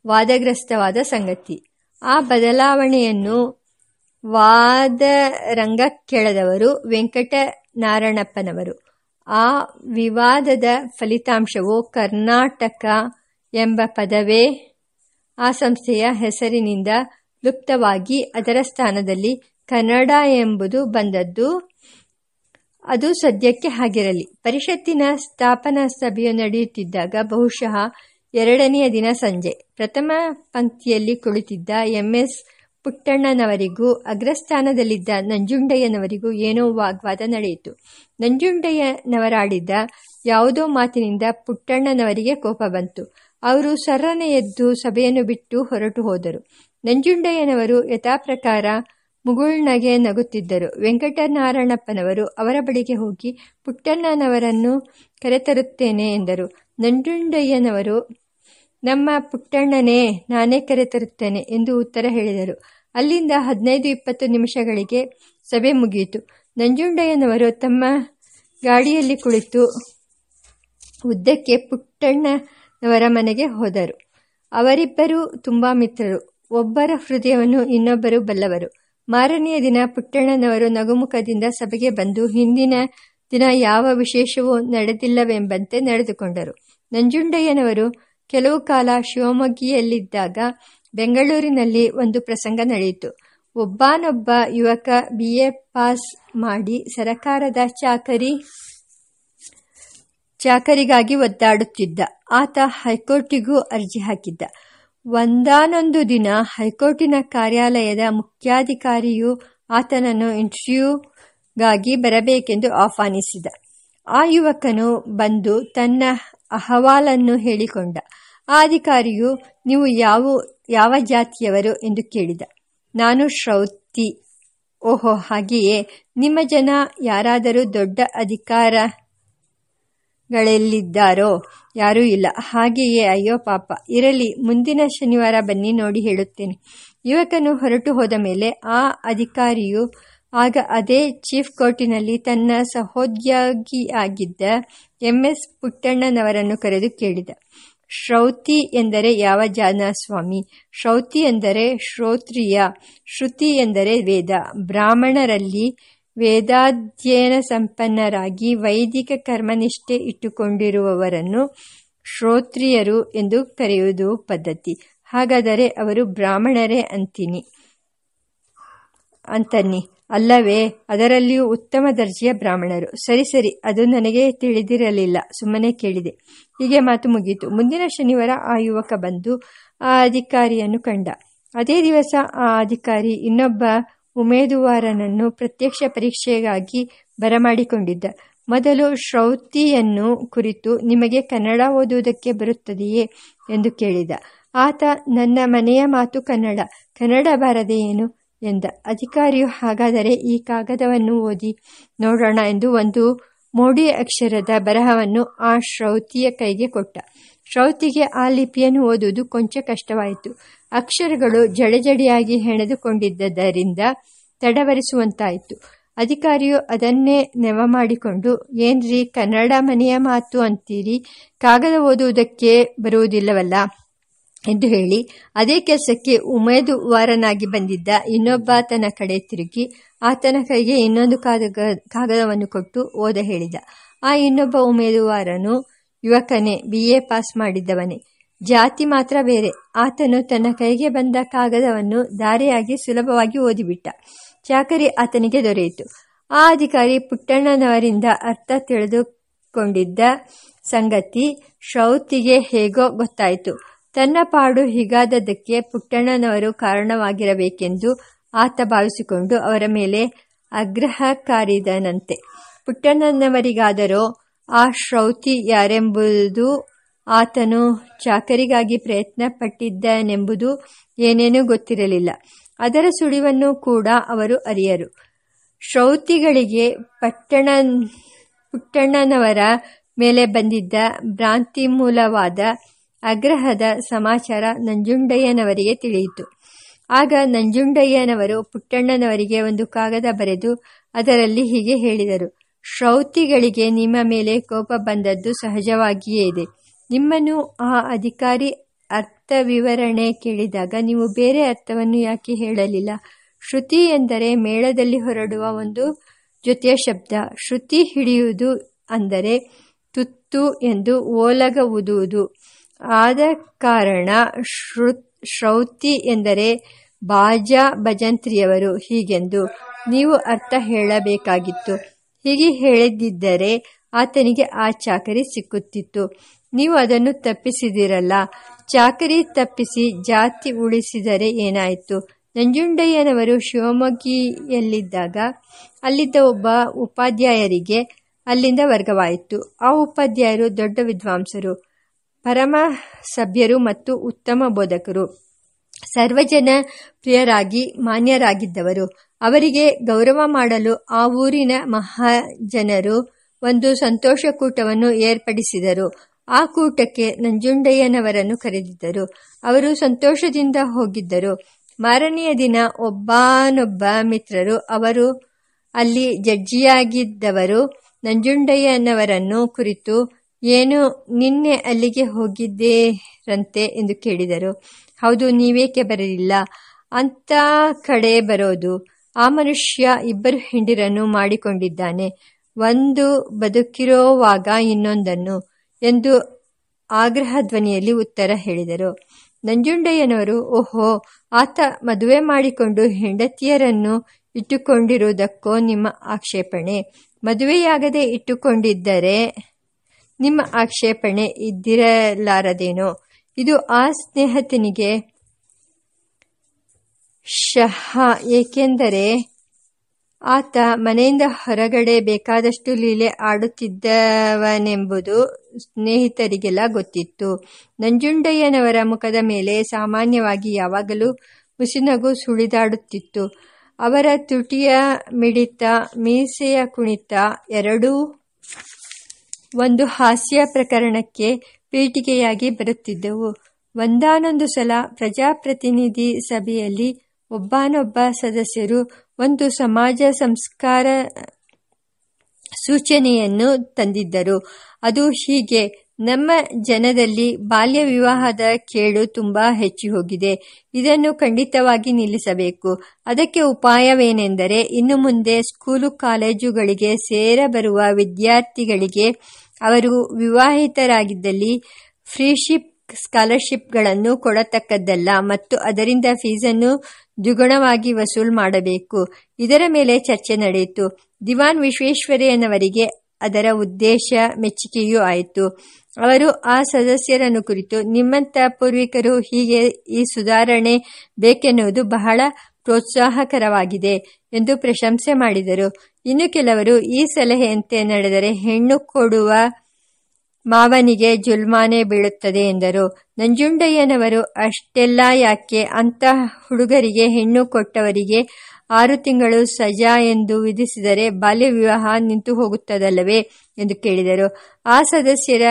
ವಾದಗ್ರಸ್ತವಾದ ಸಂಗತಿ. ಆ ಬದಲಾವಣೆಯನ್ನು ವಾದ ರಂಗಕ್ಕೆಳೆದವರು ವೆಂಕಟನಾರಾಯಣಪ್ಪನವರು ಆ ವಿವಾದದ ಫಲಿತಾಂಶವು ಕರ್ನಾಟಕ ಎಂಬ ಪದವೇ ಆ ಸಂಸ್ಥೆಯ ಹೆಸರಿನಿಂದ ಲುಪ್ತವಾಗಿ ಅದರ ಸ್ಥಾನದಲ್ಲಿ ಕನ್ನಡ ಎಂಬುದು ಬಂದದ್ದು. ಅದು ಸದ್ಯಕ್ಕೆ ಹಾಗಿರಲಿ. ಪರಿಷತ್ತಿನ ಸ್ಥಾಪನಾ ಸಭೆಯು ನಡೆಯುತ್ತಿದ್ದಾಗ ಬಹುಶಃ ಎರಡನೆಯ ದಿನ ಸಂಜೆ ಪ್ರಥಮ ಪಂಕ್ತಿಯಲ್ಲಿ ಕುಳಿತಿದ್ದ ಎಂಎಸ್ ಪುಟ್ಟಣ್ಣನವರಿಗೂ, ಅಗ್ರಸ್ಥಾನದಲ್ಲಿದ್ದ ನಂಜುಂಡಯ್ಯನವರಿಗೂ ಏನೋ ವಾಗ್ವಾದ ನಡೆಯಿತು. ನಂಜುಂಡಯ್ಯನವರಾಡಿದ್ದ ಯಾವುದೋ ಮಾತಿನಿಂದ ಪುಟ್ಟಣ್ಣನವರಿಗೆ ಕೋಪ ಬಂತು. ಅವರು ಸರ್ರನೆ ಎದ್ದು ಸಭೆಯನ್ನು ಬಿಟ್ಟು ಹೊರಟು ಹೋದರು. ನಂಜುಂಡಯ್ಯನವರು ಯಥಾಪ್ರಕಾರ ಮುಗುಳ್ನಗೆ ನಗುತ್ತಿದ್ದರು. ವೆಂಕಟನಾರಾಯಣಪ್ಪನವರು ಅವರ ಬಳಿಗೆ ಹೋಗಿ, ಪುಟ್ಟಣ್ಣನವರನ್ನು ಕರೆತರುತ್ತೇನೆ ಎಂದರು. ನಂಜುಂಡಯ್ಯನವರು, ನಮ್ಮ ಪುಟ್ಟಣ್ಣನೇ, ನಾನೇ ಕರೆತರುತ್ತೇನೆ ಎಂದು ಉತ್ತರ ಹೇಳಿದರು. ಅಲ್ಲಿಂದ ಹದಿನೈದು ಇಪ್ಪತ್ತು ನಿಮಿಷಗಳಿಗೆ ಸಭೆ ಮುಗಿಯಿತು. ನಂಜುಂಡಯ್ಯನವರು ತಮ್ಮ ಗಾಡಿಯಲ್ಲಿ ಕುಳಿತು ಉದ್ದಕ್ಕೆ ಪುಟ್ಟಣ್ಣನವರ ಮನೆಗೆ ಹೋದರು. ಅವರಿಬ್ಬರು ತುಂಬ ಮಿತ್ರರು. ಒಬ್ಬರ ಹೃದಯವನ್ನು ಇನ್ನೊಬ್ಬರು ಬಲ್ಲವರು. ಮಾರನೆಯ ದಿನ ಪುಟ್ಟಣ್ಣನವರು ನಗುಮುಖದಿಂದ ಸಭೆಗೆ ಬಂದು, ಹಿಂದಿನ ದಿನ ಯಾವ ವಿಶೇಷವೂ ನಡೆದಿಲ್ಲವೆಂಬಂತೆ ನಡೆದುಕೊಂಡರು. ನಂಜುಂಡಯ್ಯನವರು ಕೆಲವು ಕಾಲ ಶಿವಮೊಗ್ಗಿಯಲ್ಲಿದ್ದಾಗ ಬೆಂಗಳೂರಿನಲ್ಲಿ ಒಂದು ಪ್ರಸಂಗ ನಡೆಯಿತು. ಒಬ್ಬನೊಬ್ಬ ಯುವಕ ಬಿ ಪಾಸ್ ಮಾಡಿ, ಸರಕಾರದ ಚಾಕರಿ ಚಾಕರಿಗಾಗಿ ಒದ್ದಾಡುತ್ತಿದ್ದ. ಆತ ಹೈಕೋರ್ಟಿಗೂ ಅರ್ಜಿ ಹಾಕಿದ್ದ. ಒಂದಾನೊಂದು ದಿನ ಹೈಕೋರ್ಟಿನ ಕಾರ್ಯಾಲಯದ ಮುಖ್ಯಾಧಿಕಾರಿಯು ಆತನನ್ನು ಇಂಟರ್ವ್ಯೂಗಾಗಿ ಬರಬೇಕೆಂದು ಆಹ್ವಾನಿಸಿದ. ಆ ಯುವಕನು ಬಂದು ತನ್ನ ಅಹವಾಲನ್ನು ಹೇಳಿಕೊಂಡ. ಆ ಅಧಿಕಾರಿಯು, ನೀವು ಯಾವ ಯಾವ ಜಾತಿಯವರು? ಎಂದು ಕೇಳಿದ. ನಾನು ಶ್ರೌತಿ. ಓಹೋ, ಹಾಗೆಯೇ. ನಿಮ್ಮ ಜನ ಯಾರಾದರೂ ದೊಡ್ಡ ಅಧಿಕಾರಗಳೆಲ್ಲಿದ್ದಾರೋ ಯಾರೂ ಇಲ್ಲ. ಹಾಗೆಯೇ, ಅಯ್ಯೋ ಪಾಪ. ಇರಲಿ, ಮುಂದಿನ ಶನಿವಾರ ಬನ್ನಿ ನೋಡಿ ಹೇಳುತ್ತೇನೆ. ಯುವಕನು ಹೊರಟು ಹೋದ ಮೇಲೆ ಆ ಅಧಿಕಾರಿಯು ಆಗ ಅದೇ ಚೀಫ್ ಕೋರ್ಟಿನಲ್ಲಿ ತನ್ನ ಸಹೋದ್ಯೋಗಿಯಾಗಿದ್ದ ಎಂ ಎಸ್ ಪುಟ್ಟಣ್ಣನವರನ್ನು ಕರೆದು ಕೇಳಿದ. ಶ್ರೌತಿ ಎಂದರೆ ಯಾವ ಜಾನ ಸ್ವಾಮಿ ಶ್ರೌತಿ ಎಂದರೆ ಶ್ರೋತ್ರಿಯ, ಶ್ರುತಿ ಎಂದರೆ ವೇದ. ಬ್ರಾಹ್ಮಣರಲ್ಲಿ ವೇದಾಧ್ಯಯನ ಸಂಪನ್ನರಾಗಿ ವೈದಿಕ ಕರ್ಮನಿಷ್ಠೆ ಇಟ್ಟುಕೊಂಡಿರುವವರನ್ನು ಶ್ರೋತ್ರಿಯರು ಎಂದು ಕರೆಯುವುದು ಪದ್ಧತಿ. ಹಾಗಾದರೆ ಅವರು ಬ್ರಾಹ್ಮಣರೇ ಅಂತೀನಿ. ಅಂತನ್ನಿ. ಅಲ್ಲವೇ, ಅದರಲ್ಲಿಯೂ ಉತ್ತಮ ದರ್ಜೆಯ ಬ್ರಾಹ್ಮಣರು. ಸರಿ ಸರಿ, ಅದು ನನಗೆ ತಿಳಿದಿರಲಿಲ್ಲ. ಸುಮ್ಮನೆ ಕೇಳಿದೆ. ಹೀಗೆ ಮಾತು ಮುಗೀತು. ಮುಂದಿನ ಶನಿವಾರ ಆ ಯುವಕ ಬಂದು ಆ ಅಧಿಕಾರಿಯನ್ನು ಕಂಡ. ಅದೇ ದಿವಸ ಆ ಅಧಿಕಾರಿ ಇನ್ನೊಬ್ಬ ಉಮೇದುವಾರನನ್ನು ಪ್ರತ್ಯಕ್ಷ ಪರೀಕ್ಷೆಗಾಗಿ ಬರಮಾಡಿಕೊಂಡಿದ್ದ. ಮೊದಲು ಶ್ರೌತಿಯನ್ನು ಕುರಿತು ನಿಮಗೆ ಕನ್ನಡ ಓದುವುದಕ್ಕೆ ಬರುತ್ತದೆಯೇ ಎಂದು ಕೇಳಿದ. ಆತ, ನನ್ನ ಮನೆಯ ಮಾತು ಕನ್ನಡ ಕನ್ನಡ ಬಾರದೆ ಏನು? ಎಂದ. ಅಧಿಕಾರಿಯು, ಹಾಗಾದರೆ ಈ ಕಾಗದವನ್ನು ಓದಿ ನೋಡೋಣ ಎಂದು ಒಂದು ಮೋಡಿ ಅಕ್ಷರದ ಬರಹವನ್ನು ಆ ಶ್ರೌತಿಯ ಕೈಗೆ ಕೊಟ್ಟ. ಶ್ರೌತಿಗೆ ಆ ಲಿಪಿಯನ್ನು ಓದುವುದು ಕೊಂಚ ಕಷ್ಟವಾಯಿತು. ಅಕ್ಷರಗಳು ಜಡೆಜಡೆಯಾಗಿ ಹೆಣೆದುಕೊಂಡಿದ್ದರಿಂದ ತಡವರಿಸುವಂತಾಯಿತು. ಅಧಿಕಾರಿಯು ಅದನ್ನೇ ನೆವ ಮಾಡಿಕೊಂಡು, ಏನ್ರಿ ಕನ್ನಡ ಮನೆಯ ಮಾತು ಅಂತೀರಿ, ಕಾಗದ ಓದುವುದಕ್ಕೆ ಬರುವುದಿಲ್ಲವಲ್ಲ ಎಂದು ಹೇಳಿ, ಅದೇ ಕೆಲಸಕ್ಕೆ ಉಮೇದುವಾರನಾಗಿ ಬಂದಿದ್ದ ಇನ್ನೊಬ್ಬಾತನ ಕಡೆ ತಿರುಗಿ, ಆತನ ಕೈಗೆ ಇನ್ನೊಂದು ಕಾಗದ, ಕಾಗದವನ್ನು ಕೊಟ್ಟು ಓದ ಹೇಳಿದ. ಆ ಇನ್ನೊಬ್ಬ ಉಮೇದುವಾರನು ಯುವಕನೇ ಬಿ ಪಾಸ್ ಮಾಡಿದ್ದವನೇ. ಜಾತಿ ಮಾತ್ರ ಬೇರೆ. ಆತನು ತನ್ನ ಕೈಗೆ ಬಂದ ಕಾಗದವನ್ನು ದಾರಿಯಾಗಿ ಸುಲಭವಾಗಿ ಓದಿಬಿಟ್ಟ. ಚಾಕರಿ ಆತನಿಗೆ ದೊರೆಯಿತು. ಆ ಅಧಿಕಾರಿ ಪುಟ್ಟಣ್ಣನವರಿಂದ ಅರ್ಥ ತಿಳಿದುಕೊಂಡಿದ್ದ ಸಂಗತಿ ಶ್ರೌತಿಗೆ ಹೇಗೋ ಗೊತ್ತಾಯಿತು. ತನ್ನ ಪಾಡು ಹೀಗಾದದ್ದಕ್ಕೆ ಪುಟ್ಟಣ್ಣನವರು ಕಾರಣವಾಗಿರಬೇಕೆಂದು ಆತ ಭಾವಿಸಿಕೊಂಡು ಅವರ ಮೇಲೆ ಆಗ್ರಹಕಾರಿದನಂತೆ ಪುಟ್ಟಣ್ಣನವರಿಗಾದರೋ ಆ ಶ್ರೌತಿ ಯಾರೆಂಬುದು ಆತನು ಚಾಕರಿಗಾಗಿ ಪ್ರಯತ್ನ ಪಟ್ಟಿದ್ದನೆಂಬುದು ಏನೇನೂ ಗೊತ್ತಿರಲಿಲ್ಲ. ಅದರ ಸುಳಿವನ್ನು ಕೂಡ ಅವರು ಅರಿಯರು. ಶ್ರೌತಿಗಳಿಗೆ ಪಟ್ಟಣ, ಪುಟ್ಟಣ್ಣನವರ ಮೇಲೆ ಬಂದಿದ್ದ ಭ್ರಾಂತಿ ಮೂಲವಾದ ಆಗ್ರಹದ ಸಮಾಚಾರ ನಂಜುಂಡಯ್ಯನವರಿಗೆ ತಿಳಿಯಿತು. ಆಗ ನಂಜುಂಡಯ್ಯನವರು ಪುಟ್ಟಣ್ಣನವರಿಗೆ ಒಂದು ಕಾಗದ ಬರೆದು ಅದರಲ್ಲಿ ಹೀಗೆ ಹೇಳಿದರು. ಶ್ರೌತಿಗಳಿಗೆ ನಿಮ್ಮ ಮೇಲೆ ಕೋಪ ಬಂದದ್ದು ಸಹಜವಾಗಿಯೇ ಇದೆ. ನಿಮ್ಮನ್ನು ಆ ಅಧಿಕಾರಿ ಅರ್ಥ ವಿವರಣೆ ಕೇಳಿದಾಗ ನೀವು ಬೇರೆ ಅರ್ಥವನ್ನು ಯಾಕೆ ಹೇಳಲಿಲ್ಲ? ಶ್ರುತಿ ಎಂದರೆ ಮೇಳದಲ್ಲಿ ಹೊರಡುವ ಒಂದು ಜೊತೆಯ ಶಬ್ದ. ಶ್ರುತಿ ಹಿಡಿಯುವುದು ಅಂದರೆ ತುತ್ತು ಎಂದು ಓಲಗ ಊದುವುದು ಆದ ಕಾರಣ ಶ್ರೌತಿ ಎಂದರೆ ಬಾಜಾ ಭಜಂತ್ರಿಯವರು. ಹೀಗೆಂದು ನೀವು ಅರ್ಥ ಹೇಳಬೇಕಾಗಿತ್ತು. ಹೀಗೆ ಹೇಳದಿದ್ದರೆ ಆತನಿಗೆ ಆ ಚಾಕರಿ ಸಿಕ್ಕುತ್ತಿತ್ತು. ನೀವು ಅದನ್ನು ತಪ್ಪಿಸಿದಿರಲ್ಲ. ಚಾಕರಿ ತಪ್ಪಿಸಿ ಜಾತಿ ಉಳಿಸಿದರೆ ಏನಾಯಿತು? ನಂಜುಂಡಯ್ಯನವರು ಶಿವಮೊಗ್ಗಿಯಲ್ಲಿದ್ದಾಗ ಅಲ್ಲಿದ್ದ ಒಬ್ಬ ಉಪಾಧ್ಯಾಯರಿಗೆ ಅಲ್ಲಿಂದ ವರ್ಗವಾಯಿತು. ಆ ಉಪಾಧ್ಯಾಯರು ದೊಡ್ಡ ವಿದ್ವಾಂಸರು, ಪರಮ ಸಭ್ಯರು ಮತ್ತು ಉತ್ತಮ ಬೋಧಕರು. ಸರ್ವಜನ ಪ್ರಿಯರಾಗಿ ಮಾನ್ಯರಾಗಿದ್ದವರು. ಅವರಿಗೆ ಗೌರವ ಮಾಡಲು ಆ ಊರಿನ ಮಹಾಜನರು ಒಂದು ಸಂತೋಷ ಕೂಟವನ್ನು ಏರ್ಪಡಿಸಿದರು. ಆ ಕೂಟಕ್ಕೆ ನಂಜುಂಡಯ್ಯನವರನ್ನು ಕರೆದಿದ್ದರು. ಅವರು ಸಂತೋಷದಿಂದ ಹೋಗಿದ್ದರು. ಮಾರನೆಯ ದಿನ ಒಬ್ಬನೊಬ್ಬ ಮಿತ್ರರು, ಅವರು ಅಲ್ಲಿ ಜಡ್ಜಿಯಾಗಿದ್ದವರು. ನಂಜುಂಡಯ್ಯನವರನ್ನು ಕುರಿತು, ಏನು, ನಿನ್ನೆ ಅಲ್ಲಿಗೆ ಹೋಗಿದ್ದೇರಂತೆ? ಎಂದು ಕೇಳಿದರು. ಹೌದು, ನೀವೇಕೆ ಬರಲಿಲ್ಲ? ಅಂತ ಕಡೆ ಬರೋದು. ಆ ಮನುಷ್ಯ ಇಬ್ಬರು ಹೆಂಡಿರನ್ನು ಮಾಡಿಕೊಂಡಿದ್ದಾನೆ. ಒಂದು ಬದುಕಿರೋವಾಗ ಇನ್ನೊಂದನ್ನು. ಎಂದು ಆಗ್ರಹ ಧ್ವನಿಯಲ್ಲಿ ಉತ್ತರ ಹೇಳಿದರು. ನಂಜುಂಡಯ್ಯನವರು, ಓಹೋ, ಆತ ಮದುವೆ ಮಾಡಿಕೊಂಡು ಹೆಂಡತಿಯರನ್ನು ಇಟ್ಟುಕೊಂಡಿರುವುದಕ್ಕೋ ನಿಮ್ಮ ಆಕ್ಷೇಪಣೆ. ಮದುವೆಯಾಗದೆ ಇಟ್ಟುಕೊಂಡಿದ್ದರೆ ನಿಮ್ಮ ಆಕ್ಷೇಪಣೆ ಇದ್ದಿರಲಾರದೇನೋ. ಇದು ಆ ಸ್ನೇಹತನಿಗೆ ಶಹ, ಏಕೆಂದರೆ ಆತ ಮನೆಯಿಂದ ಹೊರಗಡೆ ಬೇಕಾದಷ್ಟು ಲೀಲೆ ಆಡುತ್ತಿದ್ದವನೆಂಬುದು ಸ್ನೇಹಿತರಿಗೆಲ್ಲ ಗೊತ್ತಿತ್ತು. ನಂಜುಂಡಯ್ಯನವರ ಮುಖದ ಮೇಲೆ ಸಾಮಾನ್ಯವಾಗಿ ಯಾವಾಗಲೂ ಮುಸಿನಗು ಸುಳಿದಾಡುತ್ತಿತ್ತು. ಅವರ ತುಟಿಯ ಮಿಡಿತ, ಮೀಸೆಯ ಕುಣಿತ ಎರಡೂ ಒಂದು ಹಾಸ್ಯ ಪ್ರಕರಣಕ್ಕೆ ಪೀಠಿಕೆಯಾಗಿ ಬರುತ್ತಿದ್ದವು. ಒಂದಾನೊಂದು ಸಲ ಪ್ರಜಾಪ್ರತಿನಿಧಿ ಸಭೆಯಲ್ಲಿ ಒಬ್ಬನೊಬ್ಬ ಸದಸ್ಯರು ಒಂದು ಸಮಾಜ ಸಂಸ್ಕಾರ ಸೂಚನೆಯನ್ನು ತಂದಿದ್ದರು. ಅದು ಹೀಗೆ, ನಮ್ಮ ಜನದಲ್ಲಿ ಬಾಲ್ಯ ವಿವಾಹದ ಕೇಳು ತುಂಬಾ ಹೆಚ್ಚಿ ಹೋಗಿದೆ. ಇದನ್ನು ಖಂಡಿತವಾಗಿ ನಿಲ್ಲಿಸಬೇಕು. ಅದಕ್ಕೆ ಉಪಾಯವೇನೆಂದರೆ, ಇನ್ನು ಮುಂದೆ ಸ್ಕೂಲು ಕಾಲೇಜುಗಳಿಗೆ ಸೇರಬರುವ ವಿದ್ಯಾರ್ಥಿಗಳಿಗೆ ಅವರು ವಿವಾಹಿತರಾಗಿದ್ದಲ್ಲಿ ಫ್ರೀಶಿಪ್ ಸ್ಕಾಲರ್ಶಿಪ್ಗಳನ್ನು ಕೊಡತಕ್ಕದ್ದಲ್ಲ ಮತ್ತು ಅದರಿಂದ ಫೀಸನ್ನು ದ್ವಿಗುಣವಾಗಿ ವಸೂಲು ಮಾಡಬೇಕು. ಇದರ ಮೇಲೆ ಚರ್ಚೆ ನಡೆಯಿತು. ದಿವಾನ್ ವಿಶ್ವೇಶ್ವರಯ್ಯನವರಿಗೆ ಅದರ ಉದ್ದೇಶ ಮೆಚ್ಚುಗೆಯೂ ಆಯಿತು. ಅವರು, ಆ ಸದಸ್ಯರನ್ನು ಕುರಿತು ನಿಮ್ಮಂಥ ಪೂರ್ವಿಕರು ಹೀಗೆ ಈ ಸುಧಾರಣೆ ಬೇಕೆನ್ನುವುದು ಬಹಳ ಪ್ರೋತ್ಸಾಹಕರವಾಗಿದೆ ಎಂದು ಪ್ರಶಂಸೆ ಮಾಡಿದರು. ಇನ್ನು ಕೆಲವರು, ಈ ಸಲಹೆಯಂತೆ ನಡೆದರೆ ಹೆಣ್ಣು ಕೊಡುವ ಮಾವನಿಗೆ ಜುಲ್ಮಾನೆ ಬೀಳುತ್ತದೆ ಎಂದರು. ನಂಜುಂಡಯ್ಯನವರು, ಅಷ್ಟೆಲ್ಲ ಯಾಕೆ? ಅಂತ ಹುಡುಗರಿಗೆ ಹೆಣ್ಣು ಕೊಟ್ಟವರಿಗೆ ಆರು ತಿಂಗಳು ಸಜಾ ಎಂದು ವಿಧಿಸಿದರೆ ಬಾಲ್ಯ ವಿವಾಹ ನಿಂತು ಹೋಗುತ್ತದಲ್ಲವೇ? ಎಂದು ಕೇಳಿದರು. ಆ ಸದಸ್ಯರ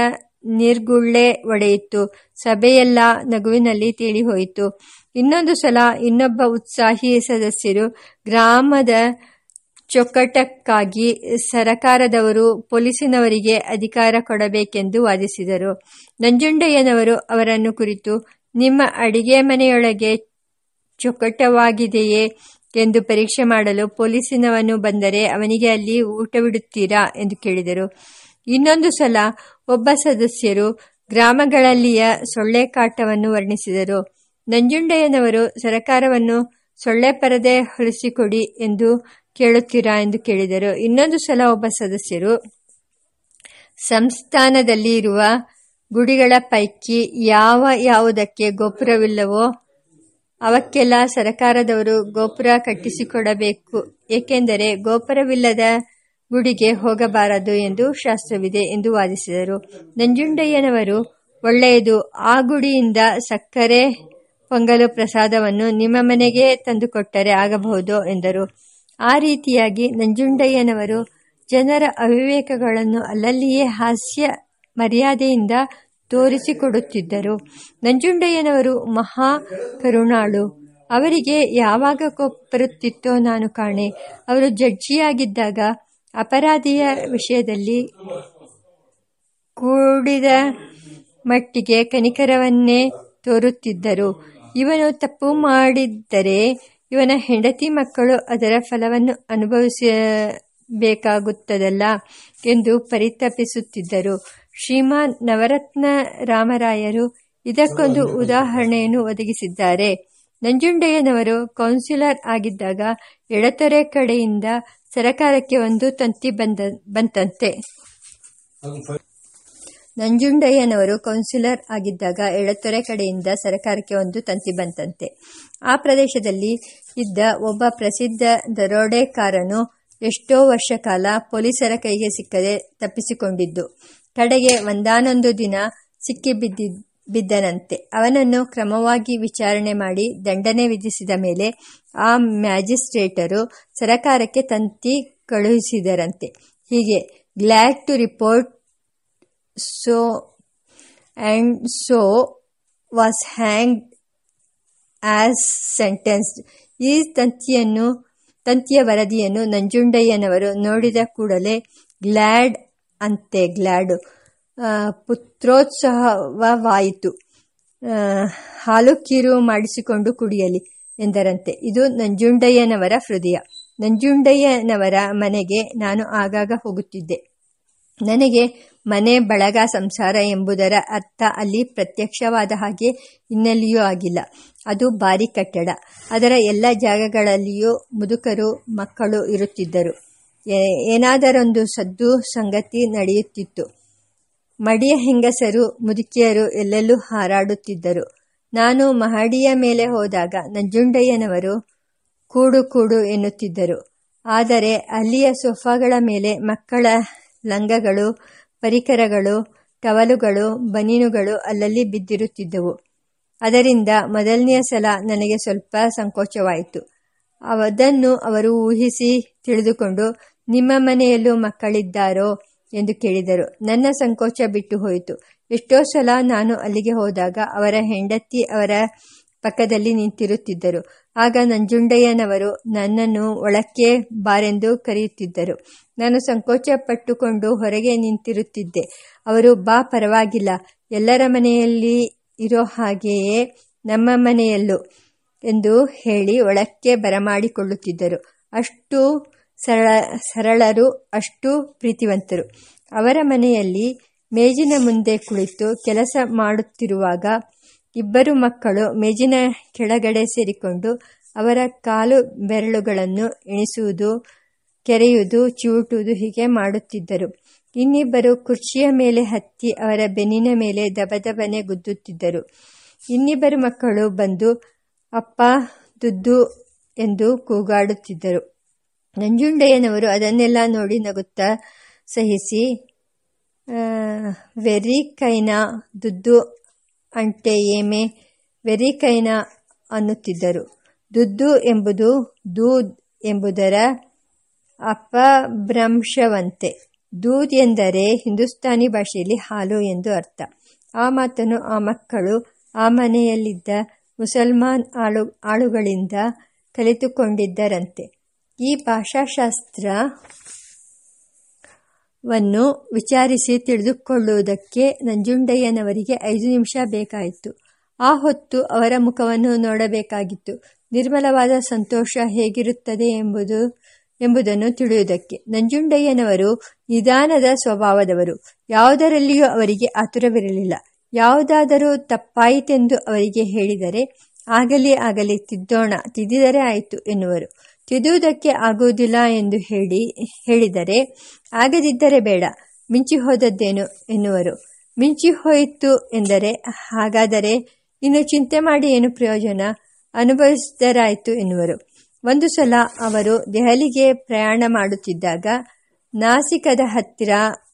ನಿರ್ಗುಳ್ಳೆ ಒಡೆಯಿತು. ಸಭೆಯೆಲ್ಲ ನಗುವಿನಲ್ಲಿ ತಿಳಿಹೋಯಿತು ಇನ್ನೊಂದು ಸಲ ಇನ್ನೊಬ್ಬ ಉತ್ಸಾಹಿ ಸದಸ್ಯರು ಗ್ರಾಮದ ಚೊಕ್ಕಟಕ್ಕಾಗಿ ಸರಕಾರದವರು ಪೊಲೀಸಿನವರಿಗೆ ಅಧಿಕಾರ ಕೊಡಬೇಕೆಂದು ವಾದಿಸಿದರು. ನಂಜುಂಡಯ್ಯನವರು ಅವರನ್ನು ಕುರಿತು, ನಿಮ್ಮ ಅಡಿಗೆ ಮನೆಯೊಳಗೆ ಚೊಕ್ಕಟವಾಗಿದೆಯೇ ಎಂದು ಪರೀಕ್ಷೆ ಮಾಡಲು ಪೊಲೀಸಿನವನು ಬಂದರೆ ಅವನಿಗೆ ಅಲ್ಲಿ ಊಟವಿಡುತ್ತೀರಾ ಎಂದು ಕೇಳಿದರು. ಇನ್ನೊಂದು ಸಲ ಒಬ್ಬ ಸದಸ್ಯರು ಗ್ರಾಮಗಳಲ್ಲಿಯ ಸೊಳ್ಳೆ ಕಾಟವನ್ನು ವರ್ಣಿಸಿದರು. ನಂಜುಂಡಯ್ಯನವರು, ಸರಕಾರವನ್ನು ಸೊಳ್ಳೆ ಪರದೆ ಹೊಲಿಸಿಕೊಡಿ ಎಂದು ಕೇಳುತ್ತೀರಾ ಎಂದು ಕೇಳಿದರು. ಇನ್ನೊಂದು ಸಲ ಒಬ್ಬ ಸದಸ್ಯರು, ಸಂಸ್ಥಾನದಲ್ಲಿ ಇರುವ ಗುಡಿಗಳ ಪೈಕಿ ಯಾವ ಯಾವುದಕ್ಕೆ ಗೋಪುರವಿಲ್ಲವೋ ಅವಕ್ಕೆಲ್ಲ ಸರಕಾರದವರು ಗೋಪುರ ಕಟ್ಟಿಸಿಕೊಡಬೇಕು. ಏಕೆಂದರೆ ಗೋಪುರವಿಲ್ಲದ ಗುಡಿಗೆ ಹೋಗಬಾರದು ಎಂದು ಶಾಸ್ತ್ರವಿದೆ ಎಂದು ವಾದಿಸಿದರು. ನಂಜುಂಡಯ್ಯನವರು, ಒಳ್ಳೆಯದು, ಆ ಗುಡಿಯಿಂದ ಸಕ್ಕರೆ ಪೊಂಗಲು ಪ್ರಸಾದವನ್ನು ನಿಮ್ಮ ಮನೆಗೆ ತಂದುಕೊಟ್ಟರೆ ಆಗಬಹುದು ಎಂದರು. ಆ ರೀತಿಯಾಗಿ ನಂಜುಂಡಯ್ಯನವರು ಜನರ ಅವಿವೇಕಗಳನ್ನು ಅಲ್ಲಲ್ಲಿಯೇ ಹಾಸ್ಯ ಮರ್ಯಾದೆಯಿಂದ ತೋರಿಸಿಕೊಡುತ್ತಿದ್ದರು. ನಂಜುಂಡಯ್ಯನವರು ಮಹಾ ಕರುಣಾಳು. ಅವರಿಗೆ ಯಾವಾಗ ಬರುತ್ತಿತ್ತೋ ನಾನು ಕಾಣೆ. ಅವರು ಜಡ್ಜಿಯಾಗಿದ್ದಾಗ ಅಪರಾಧಿಯ ವಿಷಯದಲ್ಲಿ ಕೂಡಿದ ಮಟ್ಟಿಗೆ ಕನಿಕರವನ್ನೇ ತೋರುತ್ತಿದ್ದರು. ಇವನು ತಪ್ಪು ಮಾಡಿದ್ದರೆ ಇವನ ಹೆಂಡತಿ ಮಕ್ಕಳು ಅದರ ಫಲವನ್ನು ಅನುಭವಿಸಬೇಕಾಗುತ್ತದಲ್ಲ ಎಂದು ಪರಿತಪಿಸುತ್ತಿದ್ದರು. ಶ್ರೀಮಾನ್ ನವರತ್ನ ರಾಮರಾಯರು ಇದಕ್ಕೊಂದು ಉದಾಹರಣೆಯನ್ನು ಒದಗಿಸಿದ್ದಾರೆ. ನಂಜುಂಡಯ್ಯನವರು ಕೌನ್ಸಿಲರ್ ಆಗಿದ್ದಾಗ ಎಡತೊರೆ ಕಡೆಯಿಂದ ಸರಕಾರಕ್ಕೆ ಒಂದು ತಂತಿ ಬಂದ, ಬಂತಂತೆ. ನಂಜುಂಡಯ್ಯನವರು ಕೌನ್ಸಿಲರ್ ಆಗಿದ್ದಾಗ ಎಳತ್ತೊರೆ ಕಡೆಯಿಂದ ಸರಕಾರಕ್ಕೆ ಒಂದು ತಂತಿ ಬಂತಂತೆ. ಆ ಪ್ರದೇಶದಲ್ಲಿ ಇದ್ದ ಒಬ್ಬ ಪ್ರಸಿದ್ಧ ದರೋಡೆಕಾರನು ಎಷ್ಟೋ ವರ್ಷ ಕಾಲ ಪೊಲೀಸರ ಕೈಗೆ ಸಿಕ್ಕದೆ ತಪ್ಪಿಸಿಕೊಂಡಿದ್ದು. ಕಡೆಗೆ ಒಂದಾನೊಂದು ದಿನ ಸಿಕ್ಕಿ ಬಿದ್ದಿ, ಬಿದ್ದನಂತೆ. ಅವನನ್ನು ಕ್ರಮವಾಗಿ ವಿಚಾರಣೆ ಮಾಡಿ ದಂಡನೆ ವಿಧಿಸಿದ ಮೇಲೆ ಆ ಮ್ಯಾಜಿಸ್ಟ್ರೇಟರು ಸರಕಾರಕ್ಕೆ ತಂತಿ ಕಳುಹಿಸಿದರಂತೆ. ಹೀಗೆ glad to report so and so was hang as sentenced ಈ ತಂತಿಯನ್ನು, ತಂತಿಯ ವರದಿಯನ್ನು ನಂಜುಂಡಯ್ಯನವರು ನೋಡಿದ ಕೂಡಲೇ ಗ್ಲ್ಯಾಡ್ ಅಂತೆ ಗ್ಲ್ಯಾಡು ಪುತ್ರೋತ್ಸವವಾಯಿತು. ಹಾಲು ಕೀರು ಮಾಡಿಸಿಕೊಂಡು ಕುಡಿಯಲಿ ಎಂದರಂತೆ. ಇದು ನಂಜುಂಡಯ್ಯನವರ ಹೃದಯ. ನಂಜುಂಡಯ್ಯನವರ ಮನೆಗೆ ನಾನು ಆಗಾಗ ಹೋಗುತ್ತಿದ್ದೆ. ನನಗೆ ಮನೆ ಬಳಗ ಸಂಸಾರ ಎಂಬುದರ ಅರ್ಥ ಅಲ್ಲಿ ಪ್ರತ್ಯಕ್ಷವಾದ ಹಾಗೆ ಇನ್ನೆಲ್ಲಿಯೂ ಆಗಿಲ್ಲ. ಅದು ಭಾರಿ ಕಟ್ಟಡ. ಅದರ ಎಲ್ಲ ಜಾಗಗಳಲ್ಲಿಯೂ ಮುದುಕರು, ಮಕ್ಕಳು ಇರುತ್ತಿದ್ದರು. ಏನಾದರೊಂದು ಸದ್ದು ಸಂಗತಿ ನಡೆಯುತ್ತಿತ್ತು. ಮಡಿಯ ಹೆಂಗಸರು, ಮುದುಕಿಯರು ಎಲ್ಲೆಲ್ಲೂ ಹಾರಾಡುತ್ತಿದ್ದರು. ನಾನು ಮಹಡಿಯ ಮೇಲೆ ಹೋದಾಗ ನಂಜುಂಡಯ್ಯನವರು ಕೂಡು ಕೂಡು ಎನ್ನುತ್ತಿದ್ದರು. ಆದರೆ ಅಲ್ಲಿಯ ಸೋಫಾಗಳ ಮೇಲೆ ಮಕ್ಕಳ ಲಂಗಗಳು ಪರಿಕರಗಳು, ಟವಲುಗಳು, ಬನೀನುಗಳು ಅಲ್ಲಲ್ಲಿ ಬಿದ್ದಿರುತ್ತಿದ್ದವು. ಅದರಿಂದ ಮೊದಲನೆಯ ಸಲ ನನಗೆ ಸ್ವಲ್ಪ ಸಂಕೋಚವಾಯಿತು. ಅದನ್ನು ಅವರು ಊಹಿಸಿ ತಿಳಿದುಕೊಂಡು, ನಿಮ್ಮ ಮನೆಯಲ್ಲೂ ಮಕ್ಕಳಿದ್ದಾರೋ ಎಂದು ಕೇಳಿದರು. ನನ್ನ ಸಂಕೋಚ ಬಿಟ್ಟು ಹೋಯಿತು. ಎಷ್ಟೋ ಸಲ ನಾನು ಅಲ್ಲಿಗೆ ಹೋದಾಗ ಅವರ ಹೆಂಡತಿ ಅವರ ಪಕ್ಕದಲ್ಲಿ ನಿಂತಿರುತ್ತಿದ್ದರು. ಆಗ ನಂಜುಂಡಯ್ಯನವರು ನನ್ನನ್ನು ಒಳಕ್ಕೆ ಬಾರೆಂದು ಕರೆಯುತ್ತಿದ್ದರು. ನಾನು ಸಂಕೋಚ ಪಟ್ಟುಕೊಂಡು ಹೊರಗೆ ನಿಂತಿರುತ್ತಿದ್ದೆ. ಅವರು, ಬಾ, ಪರವಾಗಿಲ್ಲ. ಎಲ್ಲರ ಮನೆಯಲ್ಲಿ ಇರೋ ಹಾಗೆಯೇ ನಮ್ಮ ಮನೆಯಲ್ಲೂ ಎಂದು ಹೇಳಿ ಒಳಕ್ಕೆ ಬರಮಾಡಿಕೊಳ್ಳುತ್ತಿದ್ದರು. ಅಷ್ಟು ಸರಳ, ಸರಳರು, ಅಷ್ಟು ಪ್ರೀತಿವಂತರು. ಅವರ ಮನೆಯಲ್ಲಿ ಮೇಜಿನ ಮುಂದೆ ಕುಳಿತು ಕೆಲಸ ಮಾಡುತ್ತಿರುವಾಗ ಇಬ್ಬರು ಮಕ್ಕಳು ಮೇಜಿನ ಕೆಳಗಡೆ ಸೇರಿಕೊಂಡು ಅವರ ಕಾಲು ಬೆರಳುಗಳನ್ನು ಎಣಿಸುವುದು, ಕೆರೆಯುವುದು ಚಿವುಟುವುದು ಹೀಗೆ ಮಾಡುತ್ತಿದ್ದರು. ಇನ್ನಿಬ್ಬರು ಕುರ್ಚಿಯ ಮೇಲೆ ಹತ್ತಿ ಅವರ ಬೆನ್ನಿನ ಮೇಲೆ ದಬದಬನೆ ಗುದ್ದುತ್ತಿದ್ದರು. ಇನ್ನಿಬ್ಬರು ಮಕ್ಕಳು ಬಂದು, ಅಪ್ಪ, ದುದ್ದು ಎಂದು ಕೂಗಾಡುತ್ತಿದ್ದರು. ನಂಜುಂಡಯ್ಯನವರು ಅದನ್ನೆಲ್ಲ ನೋಡಿ ನಗುತ್ತಾ ಸಹಿಸಿ ವೆರಿ ಕೈನ ದುದ್ದು ಅಂಟೆ ಏಮೆ ವೆರಿಕೈನ ಅನ್ನುತ್ತಿದ್ದರು. ದುದ್ದು ಎಂಬುದು ದೂದ್ ಎಂಬುದರ ಅಪಭ್ರಂಶವಂತೆ. ದೂದ್ ಎಂದರೆ ಹಿಂದೂಸ್ತಾನಿ ಭಾಷೆಯಲ್ಲಿ ಹಾಲು ಎಂದು ಅರ್ಥ. ಆ ಮಾತನ್ನು ಆ ಮಕ್ಕಳು ಆ ಮನೆಯಲ್ಲಿದ್ದ ಮುಸಲ್ಮಾನ್ ಆಳು ಆಳುಗಳಿಂದ ಕಲಿತುಕೊಂಡಿದ್ದರಂತೆ. ಈ ಭಾಷಾಶಾಸ್ತ್ರವನ್ನು ವಿಚಾರಿಸಿ ತಿಳಿದುಕೊಳ್ಳುವುದಕ್ಕೆ ನಂಜುಂಡಯ್ಯನವರಿಗೆ ಐದು ನಿಮಿಷ ಬೇಕಾಯಿತು. ಆ ಹೊತ್ತು ಅವರ ಮುಖವನ್ನು ನೋಡಬೇಕಾಗಿತ್ತು. ನಿರ್ಮಲವಾದ ಸಂತೋಷ ಹೇಗಿರುತ್ತದೆ ಎಂಬುದು, ಎಂಬುದನ್ನು ತಿಳಿಯುವುದಕ್ಕೆ. ನಂಜುಂಡಯ್ಯನವರು ನಿಧಾನದ ಸ್ವಭಾವದವರು. ಯಾವುದರಲ್ಲಿಯೂ ಅವರಿಗೆ ಆತುರವಿರಲಿಲ್ಲ. ಯಾವುದಾದರೂ ತಪ್ಪಾಯಿತೆಂದು ಅವರಿಗೆ ಹೇಳಿದರೆ, ಆಗಲಿ ಆಗಲಿ ತಿದ್ದೋಣ, ತಿದ್ದಿದರೆ ಆಯಿತು ಎನ್ನುವರು. ತಿದ್ದುವುದಕ್ಕೆ ಆಗುವುದಿಲ್ಲ ಎಂದು ಹೇಳಿ, ಹೇಳಿದರೆ, ಆಗದಿದ್ದರೆ ಬೇಡ ಮಿಂಚಿ ಹೋದದ್ದೇನು ಎನ್ನುವರು. ಮಿಂಚಿ ಹೋಯಿತು ಎಂದರೆ, ಹಾಗಾದರೆ ಇನ್ನು ಚಿಂತೆ ಮಾಡಿ ಏನು ಪ್ರಯೋಜನ? ಅನುಭವಿಸಿದರಾಯಿತು ಎನ್ನುವರು. ಒಂದು ಸಲ ಅವರು ದೆಹಲಿಗೆ ಪ್ರಯಾಣ ಮಾಡುತ್ತಿದ್ದಾಗ ನಾಸಿಕದ ಹತ್ತಿರ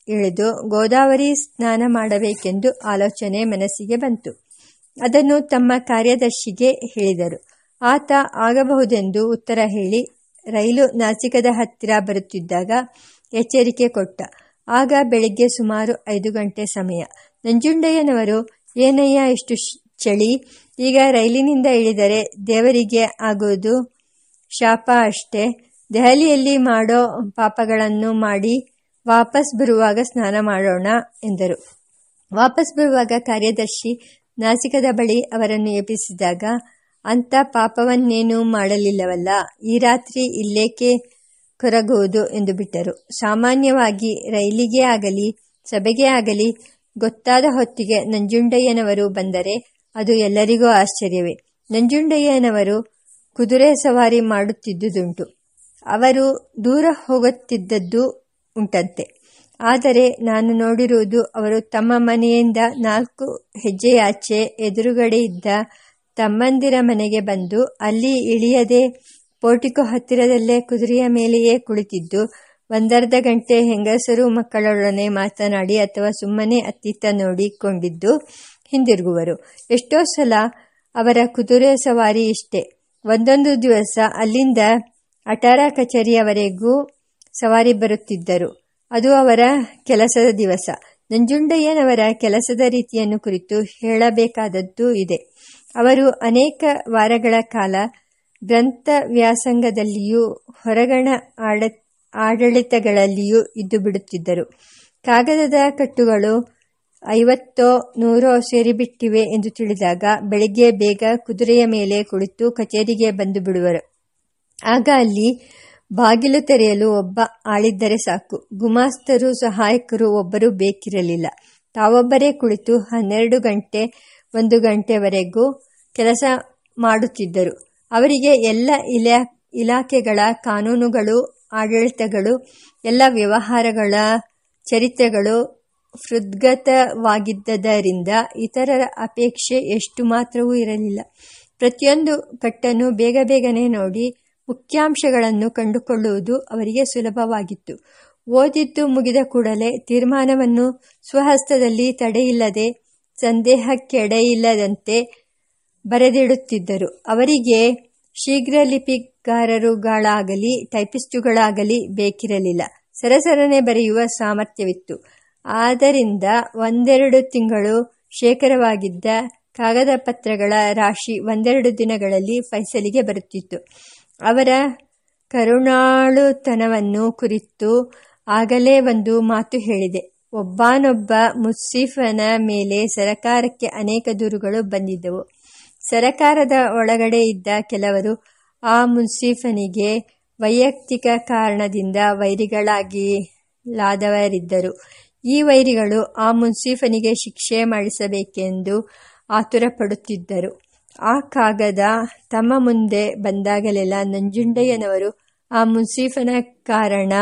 ಇಳಿದು ಗೋದಾವರಿ ಸ್ನಾನ ಮಾಡಬೇಕೆಂದು ಆಲೋಚನೆ ಮನಸ್ಸಿಗೆ ಬಂತು. ಅದನ್ನು ತಮ್ಮ ಕಾರ್ಯದರ್ಶಿಗೆ ಹೇಳಿದರು. ಆತ ಆಗಬಹುದೆಂದು ಉತ್ತರ ಹೇಳಿ ರೈಲು ನಾಸಿಕದ ಹತ್ತಿರ ಬರುತ್ತಿದ್ದಾಗ ಎಚ್ಚರಿಕೆ ಕೊಟ್ಟ. ಆಗ ಬೆಳಿಗ್ಗೆ ಸುಮಾರು ಐದು ಗಂಟೆ ಸಮಯ. ನಂಜುಂಡಯ್ಯನವರು, ಏನಯ್ಯ ಇಷ್ಟು ಚಳಿ? ಈಗ ರೈಲಿನಿಂದ ಇಳಿದರೆ ದೇವರಿಗೆ ಆಗೋದು ಶಾಪ ಅಷ್ಟೇ. ದೆಹಲಿಯಲ್ಲಿ ಮಾಡೋ ಪಾಪಗಳನ್ನು ಮಾಡಿ ವಾಪಸ್ ಬರುವಾಗ ಸ್ನಾನ ಮಾಡೋಣ ಎಂದರು. ವಾಪಸ್ ಬರುವಾಗ ಕಾರ್ಯದರ್ಶಿ ನಾಸಿಕದ ಬಳಿ ಅವರನ್ನು ಎಬ್ಬಿಸಿದಾಗ ಅಂಥ ಪಾಪವನ್ನೇನೂ ಮಾಡಲಿಲ್ಲವಲ್ಲ. ಈ ರಾತ್ರಿ ಇಲ್ಲೇಕೆ ಕೊರಗುವುದು ಎಂದು ಬಿಟ್ಟರು. ಸಾಮಾನ್ಯವಾಗಿ ರೈಲಿಗೆ ಆಗಲಿ, ಸಭೆಗೆ ಆಗಲಿ ಗೊತ್ತಾದ ಹೊತ್ತಿಗೆ ನಂಜುಂಡಯ್ಯನವರು ಬಂದರೆ ಅದು ಎಲ್ಲರಿಗೂ ಆಶ್ಚರ್ಯವೇ. ನಂಜುಂಡಯ್ಯನವರು ಕುದುರೆ ಸವಾರಿ ಮಾಡುತ್ತಿದ್ದುದುಂಟು. ಅವರು ದೂರ ಹೋಗುತ್ತಿದ್ದದ್ದು ಉಂಟಂತೆ. ಆದರೆ ನಾನು ನೋಡಿರುವುದು ಅವರು ತಮ್ಮ ಮನೆಯಿಂದ ನಾಲ್ಕು ಹೆಜ್ಜೆಯಾಚೆ ಎದುರುಗಡೆಯಿದ್ದ ತಮ್ಮಂದಿರ ಮನೆಗೆ ಬಂದು ಅಲ್ಲಿ ಇಳಿಯದೆ ಪೋಟಿಕೋ ಹತ್ತಿರದಲ್ಲೇ ಕುದುರೆಯ ಮೇಲೆಯೇ ಕುಳಿತಿದ್ದು, ಒಂದರ್ಧ ಗಂಟೆ ಹೆಂಗಸರು ಮಕ್ಕಳೊಡನೆ ಮಾತನಾಡಿ ಅಥವಾ ಸುಮ್ಮನೆ ಅತ್ತಿತ್ತ ನೋಡಿಕೊಂಡಿದ್ದು ಹಿಂದಿರುಗುವರು. ಎಷ್ಟೋ ಸಲ ಅವರ ಕುದುರೆ ಸವಾರಿ ಇಷ್ಟೇ. ಒಂದೊಂದು ದಿವಸ ಅಲ್ಲಿಂದ ಅಟಾರ ಕಚೇರಿಯವರೆಗೂ ಸವಾರಿ ಬರುತ್ತಿದ್ದರು. ಅದು ಅವರ ಕೆಲಸದ ದಿವಸ. ನಂಜುಂಡಯ್ಯನವರ ಕೆಲಸದ ರೀತಿಯನ್ನು ಕುರಿತು ಹೇಳಬೇಕಾದದ್ದು ಇದೆ. ಅವರು ಅನೇಕ ವಾರಗಳ ಕಾಲ ಗ್ರಂಥ ವ್ಯಾಸಂಗದಲ್ಲಿಯೂ ಹೊರಗಣ ಆಡ ಆಡಳಿತಗಳಲ್ಲಿಯೂ ಇದ್ದು ಬಿಡುತ್ತಿದ್ದರು. ಕಾಗದದ ಕಟ್ಟುಗಳು ಐವತ್ತೋ ನೂರೋ ಸೇರಿಬಿಟ್ಟಿವೆ ಎಂದು ತಿಳಿದಾಗ ಬೆಳಿಗ್ಗೆ ಬೇಗ ಕುದುರೆಯ ಮೇಲೆ ಕುಳಿತು ಕಚೇರಿಗೆ ಬಂದು ಬಿಡುವರು. ಆಗ ಅಲ್ಲಿ ಬಾಗಿಲು ತೆರೆಯಲು ಒಬ್ಬ ಆಳಿದ್ದರೆ ಸಾಕು. ಗುಮಾಸ್ತರು, ಸಹಾಯಕರು ಒಬ್ಬರು ಬೇಕಿರಲಿಲ್ಲ. ತಾವೊಬ್ಬರೇ ಕುಳಿತು ಹನ್ನೆರಡು ಗಂಟೆ ಒಂದು ಗಂಟೆವರೆಗೂ ಕೆಲಸ ಮಾಡುತ್ತಿದ್ದರು. ಅವರಿಗೆ ಎಲ್ಲ ಇಲಾ, ಇಲಾಖೆಗಳ ಕಾನೂನುಗಳು, ಆಡಳಿತಗಳು, ಎಲ್ಲ ವ್ಯವಹಾರಗಳ ಚರಿತ್ರೆಗಳು ಹೃದ್ಗತವಾಗಿದ್ದರಿಂದ ಇತರರ ಅಪೇಕ್ಷೆ ಎಷ್ಟು ಮಾತ್ರವೂ ಇರಲಿಲ್ಲ. ಪ್ರತಿಯೊಂದು ಕಟ್ಟನ್ನು ಬೇಗ ಬೇಗನೆ ನೋಡಿ ಮುಖ್ಯಾಂಶಗಳನ್ನು ಕಂಡುಕೊಳ್ಳುವುದು ಅವರಿಗೆ ಸುಲಭವಾಗಿತ್ತು. ಓದಿದ್ದು ಮುಗಿದ ಕೂಡಲೇ ತೀರ್ಮಾನವನ್ನು ಸ್ವಹಸ್ತದಲ್ಲಿ ತಡೆಯಿಲ್ಲದೆ ಸಂದೇಹಕ್ಕೆಡೆಯಿಲ್ಲದಂತೆ ಬರೆದಿಡುತ್ತಿದ್ದರು. ಅವರಿಗೆ ಶೀಘ್ರಲಿಪಿಗಾರರುಗಳಾಗಲಿ, ಟೈಪಿಸ್ಟುಗಳಾಗಲಿ ಬೇಕಿರಲಿಲ್ಲ. ಸರಸರನೆ ಬರೆಯುವ ಸಾಮರ್ಥ್ಯವಿತ್ತು. ಆದ್ದರಿಂದ ಒಂದೆರಡು ತಿಂಗಳು ಶೇಖರವಾಗಿದ್ದ ಕಾಗದ ಪತ್ರಗಳ ರಾಶಿ ಒಂದೆರಡು ದಿನಗಳಲ್ಲಿ ಫೈಸಲಿಗೆ ಬರುತ್ತಿತ್ತು. ಅವರ ಕರುಣಾಳುತನವನ್ನು ಕುರಿತು ಆಗಲೇ ಒಂದು ಮಾತು ಹೇಳಿದೆ. ಒಬ್ಬನೊಬ್ಬ ಮುನ್ಸಿಫನ ಮೇಲೆ ಸರಕಾರಕ್ಕೆ ಅನೇಕ ದೂರುಗಳು ಬಂದಿದ್ದವು. ಸರಕಾರದ ಒಳಗಡೆ ಇದ್ದ ಕೆಲವರು ಆ ಮುನ್ಸಿಫನಿಗೆ ವೈಯಕ್ತಿಕ ಕಾರಣದಿಂದ ವೈರಿಗಳಾಗಿ ಲಾದವರಿದ್ದರು ಈ ವೈರಿಗಳು ಆ ಮುನ್ಸಿಫನಿಗೆ ಶಿಕ್ಷೆ ಮಾಡಿಸಬೇಕೆಂದು ಆತುರಪಡುತ್ತಿದ್ದರು. ಆ ಕಾಗದ ತಮ್ಮ ಮುಂದೆ ಬಂದಾಗಲೆಲ್ಲ ನಂಜುಂಡಯ್ಯನವರು ಆ ಮುನ್ಸಿಫನ ಕಾರಣ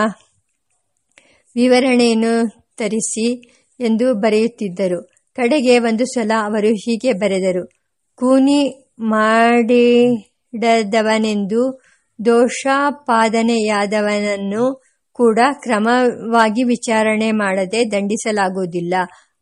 ವಿವರಣೆಯನ್ನು ತರಿಸಿ ಎಂದು ಬರೆಯುತ್ತಿದ್ದರು. ಕಡೆಗೆ ಒಂದು ಸಲ ಅವರು ಹೀಗೆ ಬರೆದರು. ಕೂನಿ ಮಾಡಿಡದವನೆಂದು ದೋಷಾಪಾದನೆಯಾದವನನ್ನು ಕೂಡ ಕ್ರಮವಾಗಿ ವಿಚಾರಣೆ ಮಾಡದೆ ದಂಡಿಸಲಾಗುವುದಿಲ್ಲ.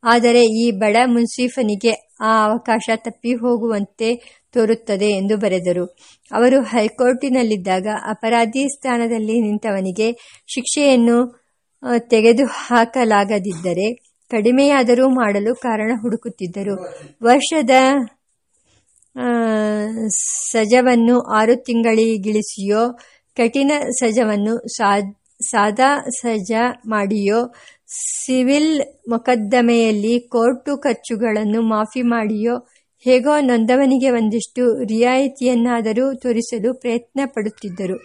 ಆದರೆ ಈ ಬಡ ಮುನ್ಸೀಫನಿಗೆ ಆ ಅವಕಾಶ ತಪ್ಪಿ ಹೋಗುವಂತೆ ತೋರುತ್ತದೆ ಎಂದು ಬರೆದರು. ಅವರು ಹೈಕೋರ್ಟಿನಲ್ಲಿದ್ದಾಗ ಅಪರಾಧಿ ಸ್ಥಾನದಲ್ಲಿ ನಿಂತವನಿಗೆ ಶಿಕ್ಷೆಯನ್ನು ತೆಗೆದುಹಾಕಲಾಗದಿದ್ದರೆ ಕಡಿಮೆಯಾದರೂ ಮಾಡಲು ಕಾರಣ ಹುಡುಕುತ್ತಿದ್ದರು. ವರ್ಷದ ಸಜವನ್ನು ಆರು ತಿಂಗಳಿಗಿಳಿಸಿಯೋ, ಕಠಿಣ ಸಜವನ್ನು ಸಾದಾ ಸಜ ಮಾಡಿಯೋ, ಸಿವಿಲ್ ಮೊಕದ್ದಮೆಯಲ್ಲಿ ಕೋರ್ಟು ಖರ್ಚುಗಳನ್ನು ಮಾಫಿ ಮಾಡಿಯೋ, ಹೇಗೋ ನೊಂದವನಿಗೆ ಒಂದಿಷ್ಟು ರಿಯಾಯಿತಿಯನ್ನಾದರೂ ತೋರಿಸಲು ಪ್ರಯತ್ನ ಪಡುತ್ತಿದ್ದರು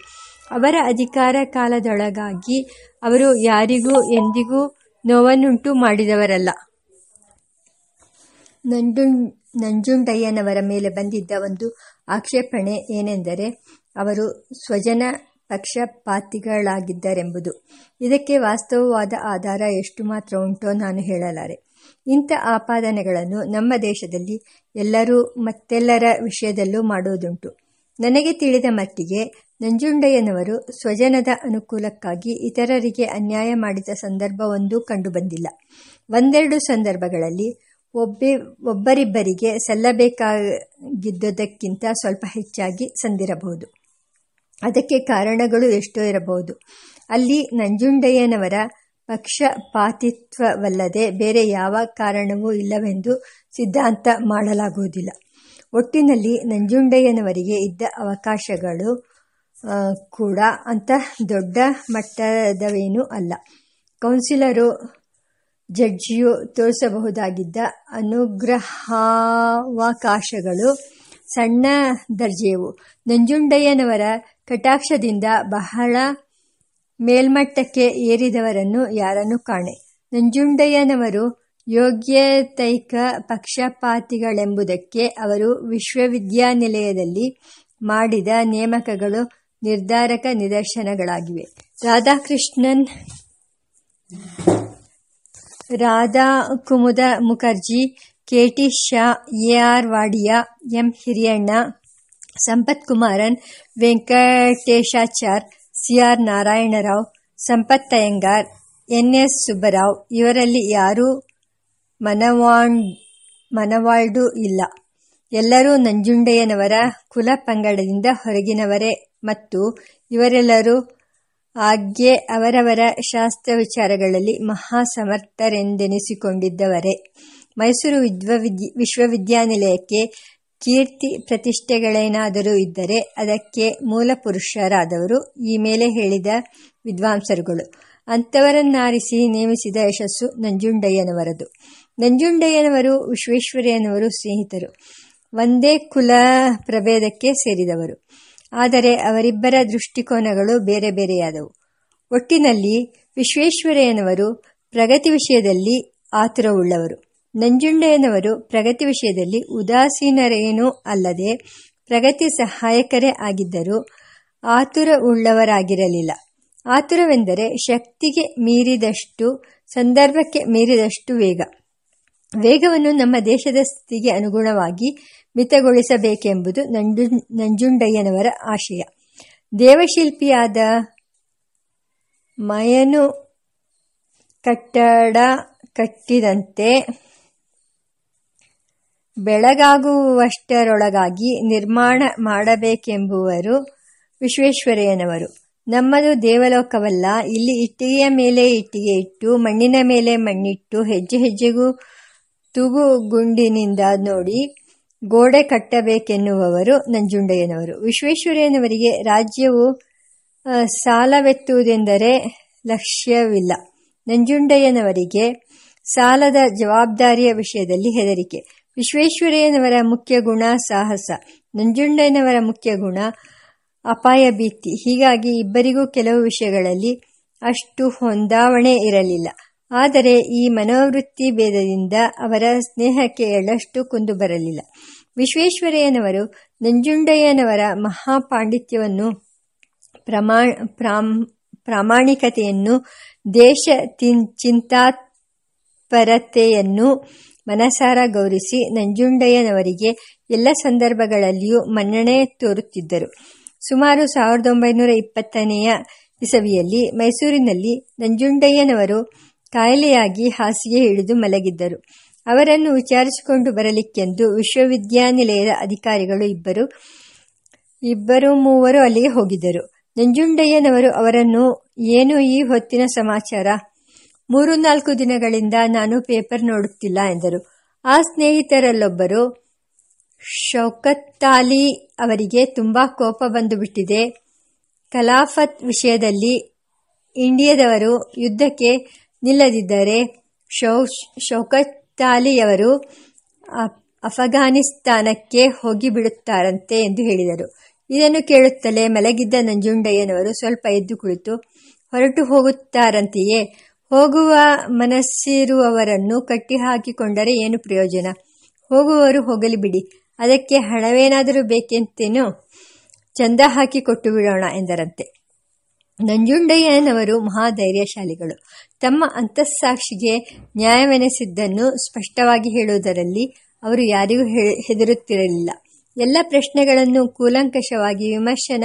ಅವರ ಅಧಿಕಾರ ಕಾಲದೊಳಗಾಗಿ ಅವರು ಯಾರಿಗೂ ಎಂದಿಗೂ ನೋವನ್ನುಂಟು ಮಾಡಿದವರಲ್ಲ. ನಂಜು ನಂಜುಂಡಯ್ಯನವರ ಮೇಲೆ ಬಂದಿದ್ದ ಒಂದು ಆಕ್ಷೇಪಣೆ ಏನೆಂದರೆ, ಅವರು ಸ್ವಜನ ಪಕ್ಷಪಾತಿಗಳಾಗಿದ್ದರೆಂಬುದು. ಇದಕ್ಕೆ ವಾಸ್ತವವಾದ ಆಧಾರ ಎಷ್ಟು ಮಾತ್ರ ಉಂಟೋ ನಾನು ಹೇಳಲಾರೆ. ಇಂಥ ಆಪಾದನೆಗಳನ್ನು ನಮ್ಮ ದೇಶದಲ್ಲಿ ಎಲ್ಲರೂ ಮತ್ತೆಲ್ಲರ ವಿಷಯದಲ್ಲೂ ಮಾಡುವುದುಂಟು. ನನಗೆ ತಿಳಿದ ಮಟ್ಟಿಗೆ ನಂಜುಂಡಯ್ಯನವರು ಸ್ವಜನದ ಅನುಕೂಲಕ್ಕಾಗಿ ಇತರರಿಗೆ ಅನ್ಯಾಯ ಮಾಡಿದ ಸಂದರ್ಭವೊಂದೂ ಕಂಡುಬಂದಿಲ್ಲ. ಒಂದೆರಡು ಸಂದರ್ಭಗಳಲ್ಲಿ ಒಬ್ಬೆ, ಒಬ್ಬರಿಬ್ಬರಿಗೆ ಸಲ್ಲಬೇಕಾಗಿದ್ದುದಕ್ಕಿಂತ ಸ್ವಲ್ಪ ಹೆಚ್ಚಾಗಿ ಸಂದಿರಬಹುದು. ಅದಕ್ಕೆ ಕಾರಣಗಳು ಎಷ್ಟೋ ಇರಬಹುದು. ಅಲ್ಲಿ ನಂಜುಂಡಯ್ಯನವರ ಪಕ್ಷಪಾತಿತ್ವವಲ್ಲದೆ ಬೇರೆ ಯಾವ ಕಾರಣವೂ ಇಲ್ಲವೆಂದು ಸಿದ್ಧಾಂತ ಮಾಡಲಾಗುವುದಿಲ್ಲ. ಒಟ್ಟಿನಲ್ಲಿ ನಂಜುಂಡಯ್ಯನವರಿಗೆ ಇದ್ದ ಅವಕಾಶಗಳು ಕೂಡ ಅಂತ ದೊಡ್ಡ ಮಟ್ಟದವೇನೂ ಅಲ್ಲ. ಕೌನ್ಸಿಲರು, ಜಡ್ಜಿಯು ತೋರಿಸಬಹುದಾಗಿದ್ದ ಅನುಗ್ರಹಾವಕಾಶಗಳು ಸಣ್ಣ ದರ್ಜೆಯವು. ನಂಜುಂಡಯ್ಯನವರ ಕಟಾಕ್ಷದಿಂದ ಬಹಳ ಮೇಲ್ಮಟ್ಟಕ್ಕೆ ಏರಿದವರನ್ನು ಯಾರನ್ನು ಕಾಣೆ? ನಂಜುಂಡಯ್ಯನವರು ಯೋಗ್ಯತೈಕ ಪಕ್ಷಪಾತಿಗಳೆಂಬುದಕ್ಕೆ ಅವರು ವಿಶ್ವವಿದ್ಯಾನಿಲಯದಲ್ಲಿ ಮಾಡಿದ ನೇಮಕಗಳು ನಿರ್ಧಾರಕ ನಿದರ್ಶನಗಳಾಗಿವೆ. Radhakrishnan, Radha Kumud Mukherjee, K T Shah A R Wadia, M. Hiriyanna, Sampath Kumaran, Venkateshachar, C R Narayanarao, Sampath N S Subbarao ಇವರಲ್ಲಿ ಯಾರೂ ಮನವಾಳ್ಡು ಇಲ್ಲ. ಎಲ್ಲರೂ ನಂಜುಂಡಯ್ಯನವರ ಕುಲ ಪಂಗಡದಿಂದ ಹೊರಗಿನವರೇ. ಮತ್ತು ಇವರೆಲ್ಲರೂ ಆಗ್ಗೆ ಅವರವರ ಶಾಸ್ತ್ರ ವಿಚಾರಗಳಲ್ಲಿ ಮಹಾ ಸಮರ್ಥರೆಂದೆನಿಸಿಕೊಂಡಿದ್ದವರೇ ಮೈಸೂರು ವಿಶ್ವವಿದ್ಯಾನಿಲಯಕ್ಕೆ ಕೀರ್ತಿ ಪ್ರತಿಷ್ಠೆಗಳೇನಾದರೂ ಇದ್ದರೆ ಅದಕ್ಕೆ ಮೂಲ ಪುರುಷರಾದವರು ಈ ಮೇಲೆ ಹೇಳಿದ ವಿದ್ವಾಂಸರುಗಳು. ಅಂಥವರನ್ನಾರಿಸಿ ನೇಮಿಸಿದ ಯಶಸ್ಸು ನಂಜುಂಡಯ್ಯನವರದು. ನಂಜುಂಡಯ್ಯನವರು ವಿಶ್ವೇಶ್ವರಯ್ಯನವರು ಸ್ನೇಹಿತರು. ಒಂದೇ ಕುಲ ಪ್ರಭೇದಕ್ಕೆ ಸೇರಿದವರು. ಆದರೆ ಅವರಿಬ್ಬರ ದೃಷ್ಟಿಕೋನಗಳು ಬೇರೆ ಬೇರೆಯಾದವು. ಒಟ್ಟಿನಲ್ಲಿ ವಿಶ್ವೇಶ್ವರಯ್ಯನವರು ಪ್ರಗತಿ ವಿಷಯದಲ್ಲಿ ಆತುರವುಳ್ಳವರು. ನಂಜುಂಡಯ್ಯನವರು ಪ್ರಗತಿ ವಿಷಯದಲ್ಲಿ ಉದಾಸೀನರೇನೂ ಅಲ್ಲದೆ ಪ್ರಗತಿ ಸಹಾಯಕರೇ ಆಗಿದ್ದರೂ ಆತುರ ಉಳ್ಳವರಾಗಿರಲಿಲ್ಲ ಆತುರವೆಂದರೆ ಶಕ್ತಿಗೆ ಮೀರಿದಷ್ಟು, ಸಂದರ್ಭಕ್ಕೆ ಮೀರಿದಷ್ಟು ವೇಗ. ವೇಗವನ್ನು ನಮ್ಮ ದೇಶದ ಸ್ಥಿತಿಗೆ ಅನುಗುಣವಾಗಿ ಮಿತಗೊಳಿಸಬೇಕೆಂಬುದು ನಂಜು, ನಂಜುಂಡಯ್ಯನವರ ಆಶಯ. ದೇವಶಿಲ್ಪಿಯಾದ ಮಯನು ಕಟ್ಟಡ ಕಟ್ಟಿದಂತೆ ಬೆಳಗಾಗುವಷ್ಟರೊಳಗಾಗಿ ನಿರ್ಮಾಣ ಮಾಡಬೇಕೆಂಬುವರು ವಿಶ್ವೇಶ್ವರಯ್ಯನವರು. ನಮ್ಮದು ದೇವಲೋಕವಲ್ಲ, ಇಲ್ಲಿ ಇಟ್ಟಿಗೆಯ ಮೇಲೆ ಇಟ್ಟಿಗೆ ಇಟ್ಟು, ಮಣ್ಣಿನ ಮೇಲೆ ಮಣ್ಣಿಟ್ಟು, ಹೆಜ್ಜೆ ಹೆಜ್ಜೆಗೂ ತೂಗು ಗುಂಡಿನಿಂದ ನೋಡಿ ಗೋಡೆ ಕಟ್ಟಬೇಕೆನ್ನುವವರು ನಂಜುಂಡಯ್ಯನವರು. ವಿಶ್ವೇಶ್ವರಯ್ಯನವರಿಗೆ ರಾಜ್ಯವು ಸಾಲವೆತ್ತುವುದೆಂದರೆ ಲಕ್ಷ್ಯವಿಲ್ಲ. ನಂಜುಂಡಯ್ಯನವರಿಗೆ ಸಾಲದ ಜವಾಬ್ದಾರಿಯ ವಿಷಯದಲ್ಲಿ ಹೆದರಿಕೆ. ವಿಶ್ವೇಶ್ವರಯ್ಯನವರ ಮುಖ್ಯ ಗುಣ ಸಾಹಸ. ನಂಜುಂಡಯ್ಯನವರ ಮುಖ್ಯ ಗುಣ ಅಪಾಯ ಭೀತಿ. ಹೀಗಾಗಿ ಇಬ್ಬರಿಗೂ ಕೆಲವು ವಿಷಯಗಳಲ್ಲಿ ಅಷ್ಟು ಹೊಂದಾವಣೆ ಇರಲಿಲ್ಲ. ಆದರೆ ಈ ಮನೋವೃತ್ತಿ ಭೇದದಿಂದ ಅವರ ಸ್ನೇಹಕ್ಕೆ ಎಳ್ಳಷ್ಟು ಕುಂದು ಬರಲಿಲ್ಲ. ವಿಶ್ವೇಶ್ವರಯ್ಯನವರು ನಂಜುಂಡಯ್ಯನವರ ಮಹಾಪಾಂಡಿತ್ಯವನ್ನು ಪ್ರಮಾಣ ಪ್ರಾಮಾಣಿಕತೆಯನ್ನು, ದೇಶ ಚಿಂತಾತ್ಪರತೆಯನ್ನು ಮನಸಾರ ಗೌರಿಸಿ ನಂಜುಂಡಯ್ಯನವರಿಗೆ ಎಲ್ಲ ಸಂದರ್ಭಗಳಲ್ಲಿಯೂ ಮನ್ನಣೆ ತೋರುತ್ತಿದ್ದರು. ಸುಮಾರು ಸಾವಿರದ ಒಂಬೈನೂರ ಇಪ್ಪತ್ತನೆಯ ಇಸವಿಯಲ್ಲಿ ಮೈಸೂರಿನಲ್ಲಿ ನಂಜುಂಡಯ್ಯನವರು ಕಾಯಿಲೆಯಾಗಿ ಹಾಸಿಗೆ ಹಿಡಿದು ಮಲಗಿದ್ದರು. ಅವರನ್ನು ವಿಚಾರಿಸಿಕೊಂಡು ಬರಲಿಕ್ಕೆಂದು ವಿಶ್ವವಿದ್ಯಾನಿಲಯದ ಅಧಿಕಾರಿಗಳು ಇಬ್ಬರು ಇಬ್ಬರು ಮೂವರು ಅಲ್ಲಿಗೆ ಹೋಗಿದ್ದರು. ನಂಜುಂಡಯ್ಯನವರು ಅವರನ್ನು, ಏನು ಈ ಹೊತ್ತಿನ ಸಮಾಚಾರ? ಮೂರು ನಾಲ್ಕು ದಿನಗಳಿಂದ ನಾನು ಪೇಪರ್ ನೋಡುತ್ತಿಲ್ಲ ಎಂದರು. ಆ ಸ್ನೇಹಿತರಲ್ಲೊಬ್ಬರು ಶೌಕತ್ತಾಲಿ ಅವರಿಗೆ ತುಂಬಾ ಕೋಪ ಬಂದುಬಿಟ್ಟಿದೆ. ಕಲಾಫತ್ ವಿಷಯದಲ್ಲಿ ಇಂಡಿಯಾದವರು ಯುದ್ಧಕ್ಕೆ ನಿಲ್ಲದಿದ್ದರೆ ಶೌ ಶೌಕತಾಲಿಯವರು ಅಫಘಾನಿಸ್ತಾನಕ್ಕೆ ಹೋಗಿಬಿಡುತ್ತಾರಂತೆ ಎಂದು ಹೇಳಿದರು. ಇದನ್ನು ಕೇಳುತ್ತಲೇ ಮಲಗಿದ್ದ ನಂಜುಂಡಯ್ಯನವರು ಸ್ವಲ್ಪ ಎದ್ದು ಕುಳಿತು, ಹೊರಟು ಹೋಗುತ್ತಾರಂತೆಯೇ, ಹೋಗುವ ಮನಸ್ಸಿರುವವರನ್ನು ಕಟ್ಟಿಹಾಕಿಕೊಂಡರೆ ಏನು ಪ್ರಯೋಜನ? ಹೋಗುವವರು ಹೋಗಲಿ ಬಿಡಿ, ಅದಕ್ಕೆ ಹಣವೇನಾದರೂ ಬೇಕೆಂತೇನೋ? ಚಂದ ಹಾಕಿ ಕೊಟ್ಟು ಬಿಡೋಣ ಎಂದರಂತೆ. ನಂಜುಂಡಯ್ಯನವರು ಮಹಾಧೈರ್ಯಶಾಲಿಗಳು. ತಮ್ಮ ಅಂತಸ್ಸಾಕ್ಷಿಗೆ ನ್ಯಾಯವೆನಿಸಿದ್ದನ್ನು ಸ್ಪಷ್ಟವಾಗಿ ಹೇಳುವುದರಲ್ಲಿ ಅವರು ಯಾರಿಗೂ ಹೆದರುತ್ತಿರಲಿಲ್ಲ. ಎಲ್ಲ ಪ್ರಶ್ನೆಗಳನ್ನು ಕೂಲಂಕಷವಾಗಿ ವಿಮರ್ಶನ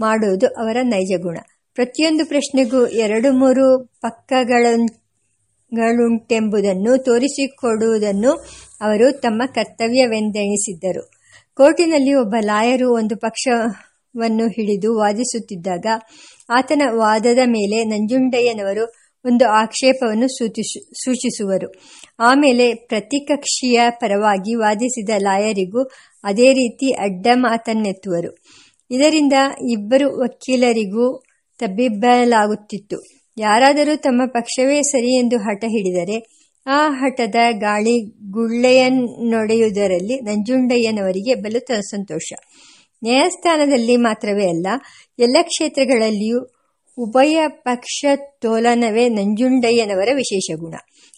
ಮಾಡುವುದು ಅವರ ನೈಜ ಗುಣ. ಪ್ರತಿಯೊಂದು ಪ್ರಶ್ನೆಗೂ ಎರಡು ಮೂರು ಪಕ್ಕಗಳುಂಟೆಂಬುದನ್ನು ತೋರಿಸಿಕೊಡುವುದನ್ನು ಅವರು ತಮ್ಮ ಕರ್ತವ್ಯವೆಂದೆಣಿಸಿದ್ದರು. ಕೋರ್ಟಿನಲ್ಲಿ ಒಬ್ಬ ಲಾಯರು ಒಂದು ಪಕ್ಷವನ್ನು ಹಿಡಿದು ವಾದಿಸುತ್ತಿದ್ದಾಗ ಆತನ ವಾದದ ಮೇಲೆ ನಂಜುಂಡಯ್ಯನವರು ಒಂದು ಆಕ್ಷೇಪವನ್ನು ಸೂಚಿಸುವರು. ಆಮೇಲೆ ಪ್ರತಿಕಕ್ಷಿಯ ಪರವಾಗಿ ವಾದಿಸಿದ ಲಾಯರಿಗೂ ಅದೇ ರೀತಿ ಅಡ್ಡ ಮಾತನ್ನೆತ್ತುವರು. ಇದರಿಂದ ಇಬ್ಬರು ವಕೀಲರಿಗೂ ತಬ್ಬಿಬ್ಬಲಾಗುತ್ತಿತ್ತು. ಯಾರಾದರೂ ತಮ್ಮ ಪಕ್ಷವೇ ಸರಿ ಎಂದು ಹಠ ಹಿಡಿದರೆ, ಆ ಹಠದ ಗಾಳಿ ಗುಳ್ಳೆಯನ್ನೊಡೆಯುವುದರಲ್ಲಿ ನಂಜುಂಡಯ್ಯನವರಿಗೆ ಬಲು ಸಂತೋಷ. ನ್ಯಾಯಸ್ಥಾನದಲ್ಲಿ ಮಾತ್ರವೇ ಅಲ್ಲ, ಎಲ್ಲ ಕ್ಷೇತ್ರಗಳಲ್ಲಿಯೂ ಉಭಯ ಪಕ್ಷ ತೋಲನವೇ ನಂಜುಂಡಯ್ಯನವರ ವಿಶೇಷ ಗುಣ.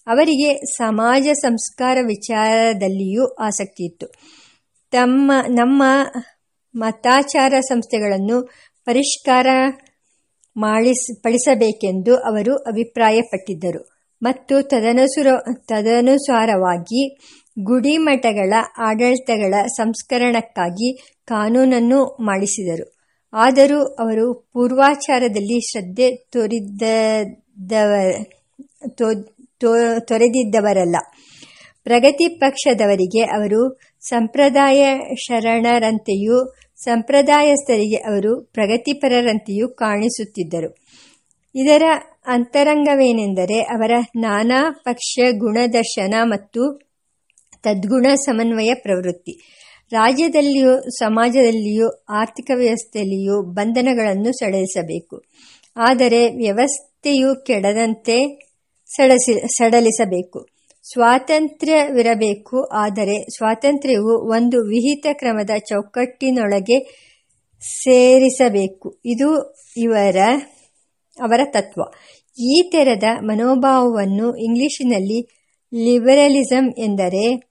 ಅವರಿಗೆ ಸಮಾಜ ಸಂಸ್ಕಾರ ವಿಚಾರದಲ್ಲಿಯೂ ಆಸಕ್ತಿ ಇತ್ತು. ತಮ್ಮ, ನಮ್ಮ ಮತಾಚಾರ ಸಂಸ್ಥೆಗಳನ್ನು ಪರಿಷ್ಕಾರ ಮಾಡಿಸ್, ಪಡಿಸಬೇಕೆಂದು ಅವರು ಅಭಿಪ್ರಾಯಪಟ್ಟಿದ್ದರು. ಮತ್ತು ತದನುಸುರ ತದನುಸಾರವಾಗಿ ಗುಡಿಮಠಗಳ ಆಡಳಿತಗಳ ಸಂಸ್ಕರಣಕ್ಕಾಗಿ ಕಾನೂನನ್ನು ಮಾಡಿಸಿದರು. ಆದರೂ ಅವರು ಪೂರ್ವಾಚಾರದಲ್ಲಿ ಶ್ರದ್ಧೆ ತೊರೆದಿದ್ದವರಲ್ಲ. ಪ್ರಗತಿ ಪಕ್ಷದವರಿಗೆ ಅವರು ಸಂಪ್ರದಾಯ ಶರಣರಂತೆಯೂ ಸಂಪ್ರದಾಯಸ್ಥರಿಗೆ ಅವರು ಪ್ರಗತಿಪರರಂತೆಯೂ ಕಾಣಿಸುತ್ತಿದ್ದರು. ಇದರ ಅಂತರಂಗವೇನೆಂದರೆ ಅವರ ನಾನಾ ಪಕ್ಷ ಗುಣದರ್ಶನ ಮತ್ತು ತದ್ಗುಣ ಸಮನ್ವಯ ಪ್ರವೃತ್ತಿ. ರಾಜ್ಯದಲ್ಲಿಯೂ, ಸಮಾಜದಲ್ಲಿಯೂ, ಆರ್ಥಿಕ ವ್ಯವಸ್ಥೆಯಲ್ಲಿಯೂ ಬಂಧನಗಳನ್ನು ಸಡಿಲಿಸಬೇಕು. ಆದರೆ ವ್ಯವಸ್ಥೆಯು ಕೆಡದಂತೆ ಸಡಸಿ, ಸಡಲಿಸಬೇಕು. ಸ್ವಾತಂತ್ರ್ಯವಿರಬೇಕು, ಆದರೆ ಸ್ವಾತಂತ್ರ್ಯವು ಒಂದು ವಿಹಿತ ಕ್ರಮದ ಚೌಕಟ್ಟಿನೊಳಗೆ ಸೇರಿಸಬೇಕು. ಇದು ಇವರ, ಅವರ ತತ್ವ. ಈ ತೆರೆದ ಮನೋಭಾವವನ್ನು ಇಂಗ್ಲಿಶಿನಲ್ಲಿ ಲಿಬರಲಿಸಂ ಎಂದರೆ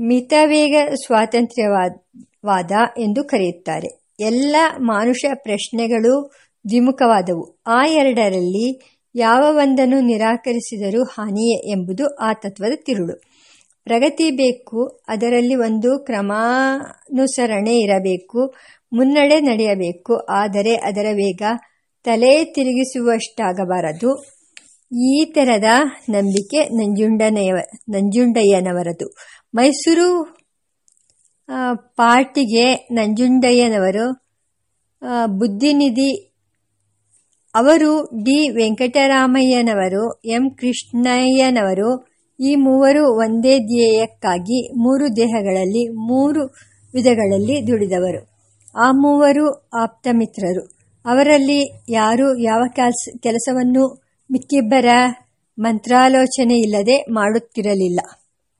ಮಿತವೇಗ ಸ್ವಾತಂತ್ರ್ಯವಾದ ಎಂದು ಕರೆಯುತ್ತಾರೆ. ಎಲ್ಲ ಮಾನುಷ ಪ್ರಶ್ನೆಗಳು ದ್ವಿಮುಖವಾದವು. ಆ ಎರಡರಲ್ಲಿ ಯಾವ ಒಂದನ್ನು ನಿರಾಕರಿಸಿದರೂ ಹಾನಿಯೇ ಎಂಬುದು ಆ ತತ್ವದ ತಿರುಳು. ಪ್ರಗತಿ ಬೇಕು, ಅದರಲ್ಲಿ ಒಂದು ಕ್ರಮಾನುಸರಣೆ ಇರಬೇಕು, ಮುನ್ನಡೆ ನಡೆಯಬೇಕು, ಆದರೆ ಅದರ ವೇಗ ತಲೆ ತಿರುಗಿಸುವಷ್ಟಾಗಬಾರದು. ಈ ತರದ ನಂಬಿಕೆ ನಂಜುಂಡನೆಯ ನಂಜುಂಡಯ್ಯನವರದು. ಮೈಸೂರು ಪಾರ್ಟಿಗೆ ನಂಜುಂಡಯ್ಯನವರು ಬುದ್ಧಿನಿಧಿ ಅವರು ಡಿ. ವೆಂಕಟರಾಮಯ್ಯನವರು, ಎಂ. ಕೃಷ್ಣಯ್ಯನವರು, ಈ ಮೂವರು ಒಂದೇ ಧ್ಯೇಯಕ್ಕಾಗಿ ಮೂರು ದೇಹಗಳಲ್ಲಿ ಮೂರು ವಿಧಗಳಲ್ಲಿ ದುಡಿದವರು. ಆ ಮೂವರು ಆಪ್ತ ಮಿತ್ರರು. ಅವರಲ್ಲಿ ಯಾರೂ ಯಾವ ಕೆಲಸ ಕೆಲಸವನ್ನು ಮಿಕ್ಕಿಬ್ಬರ ಮಂತ್ರಾಲೋಚನೆಯಿಲ್ಲದೆ ಮಾಡುತ್ತಿರಲಿಲ್ಲ.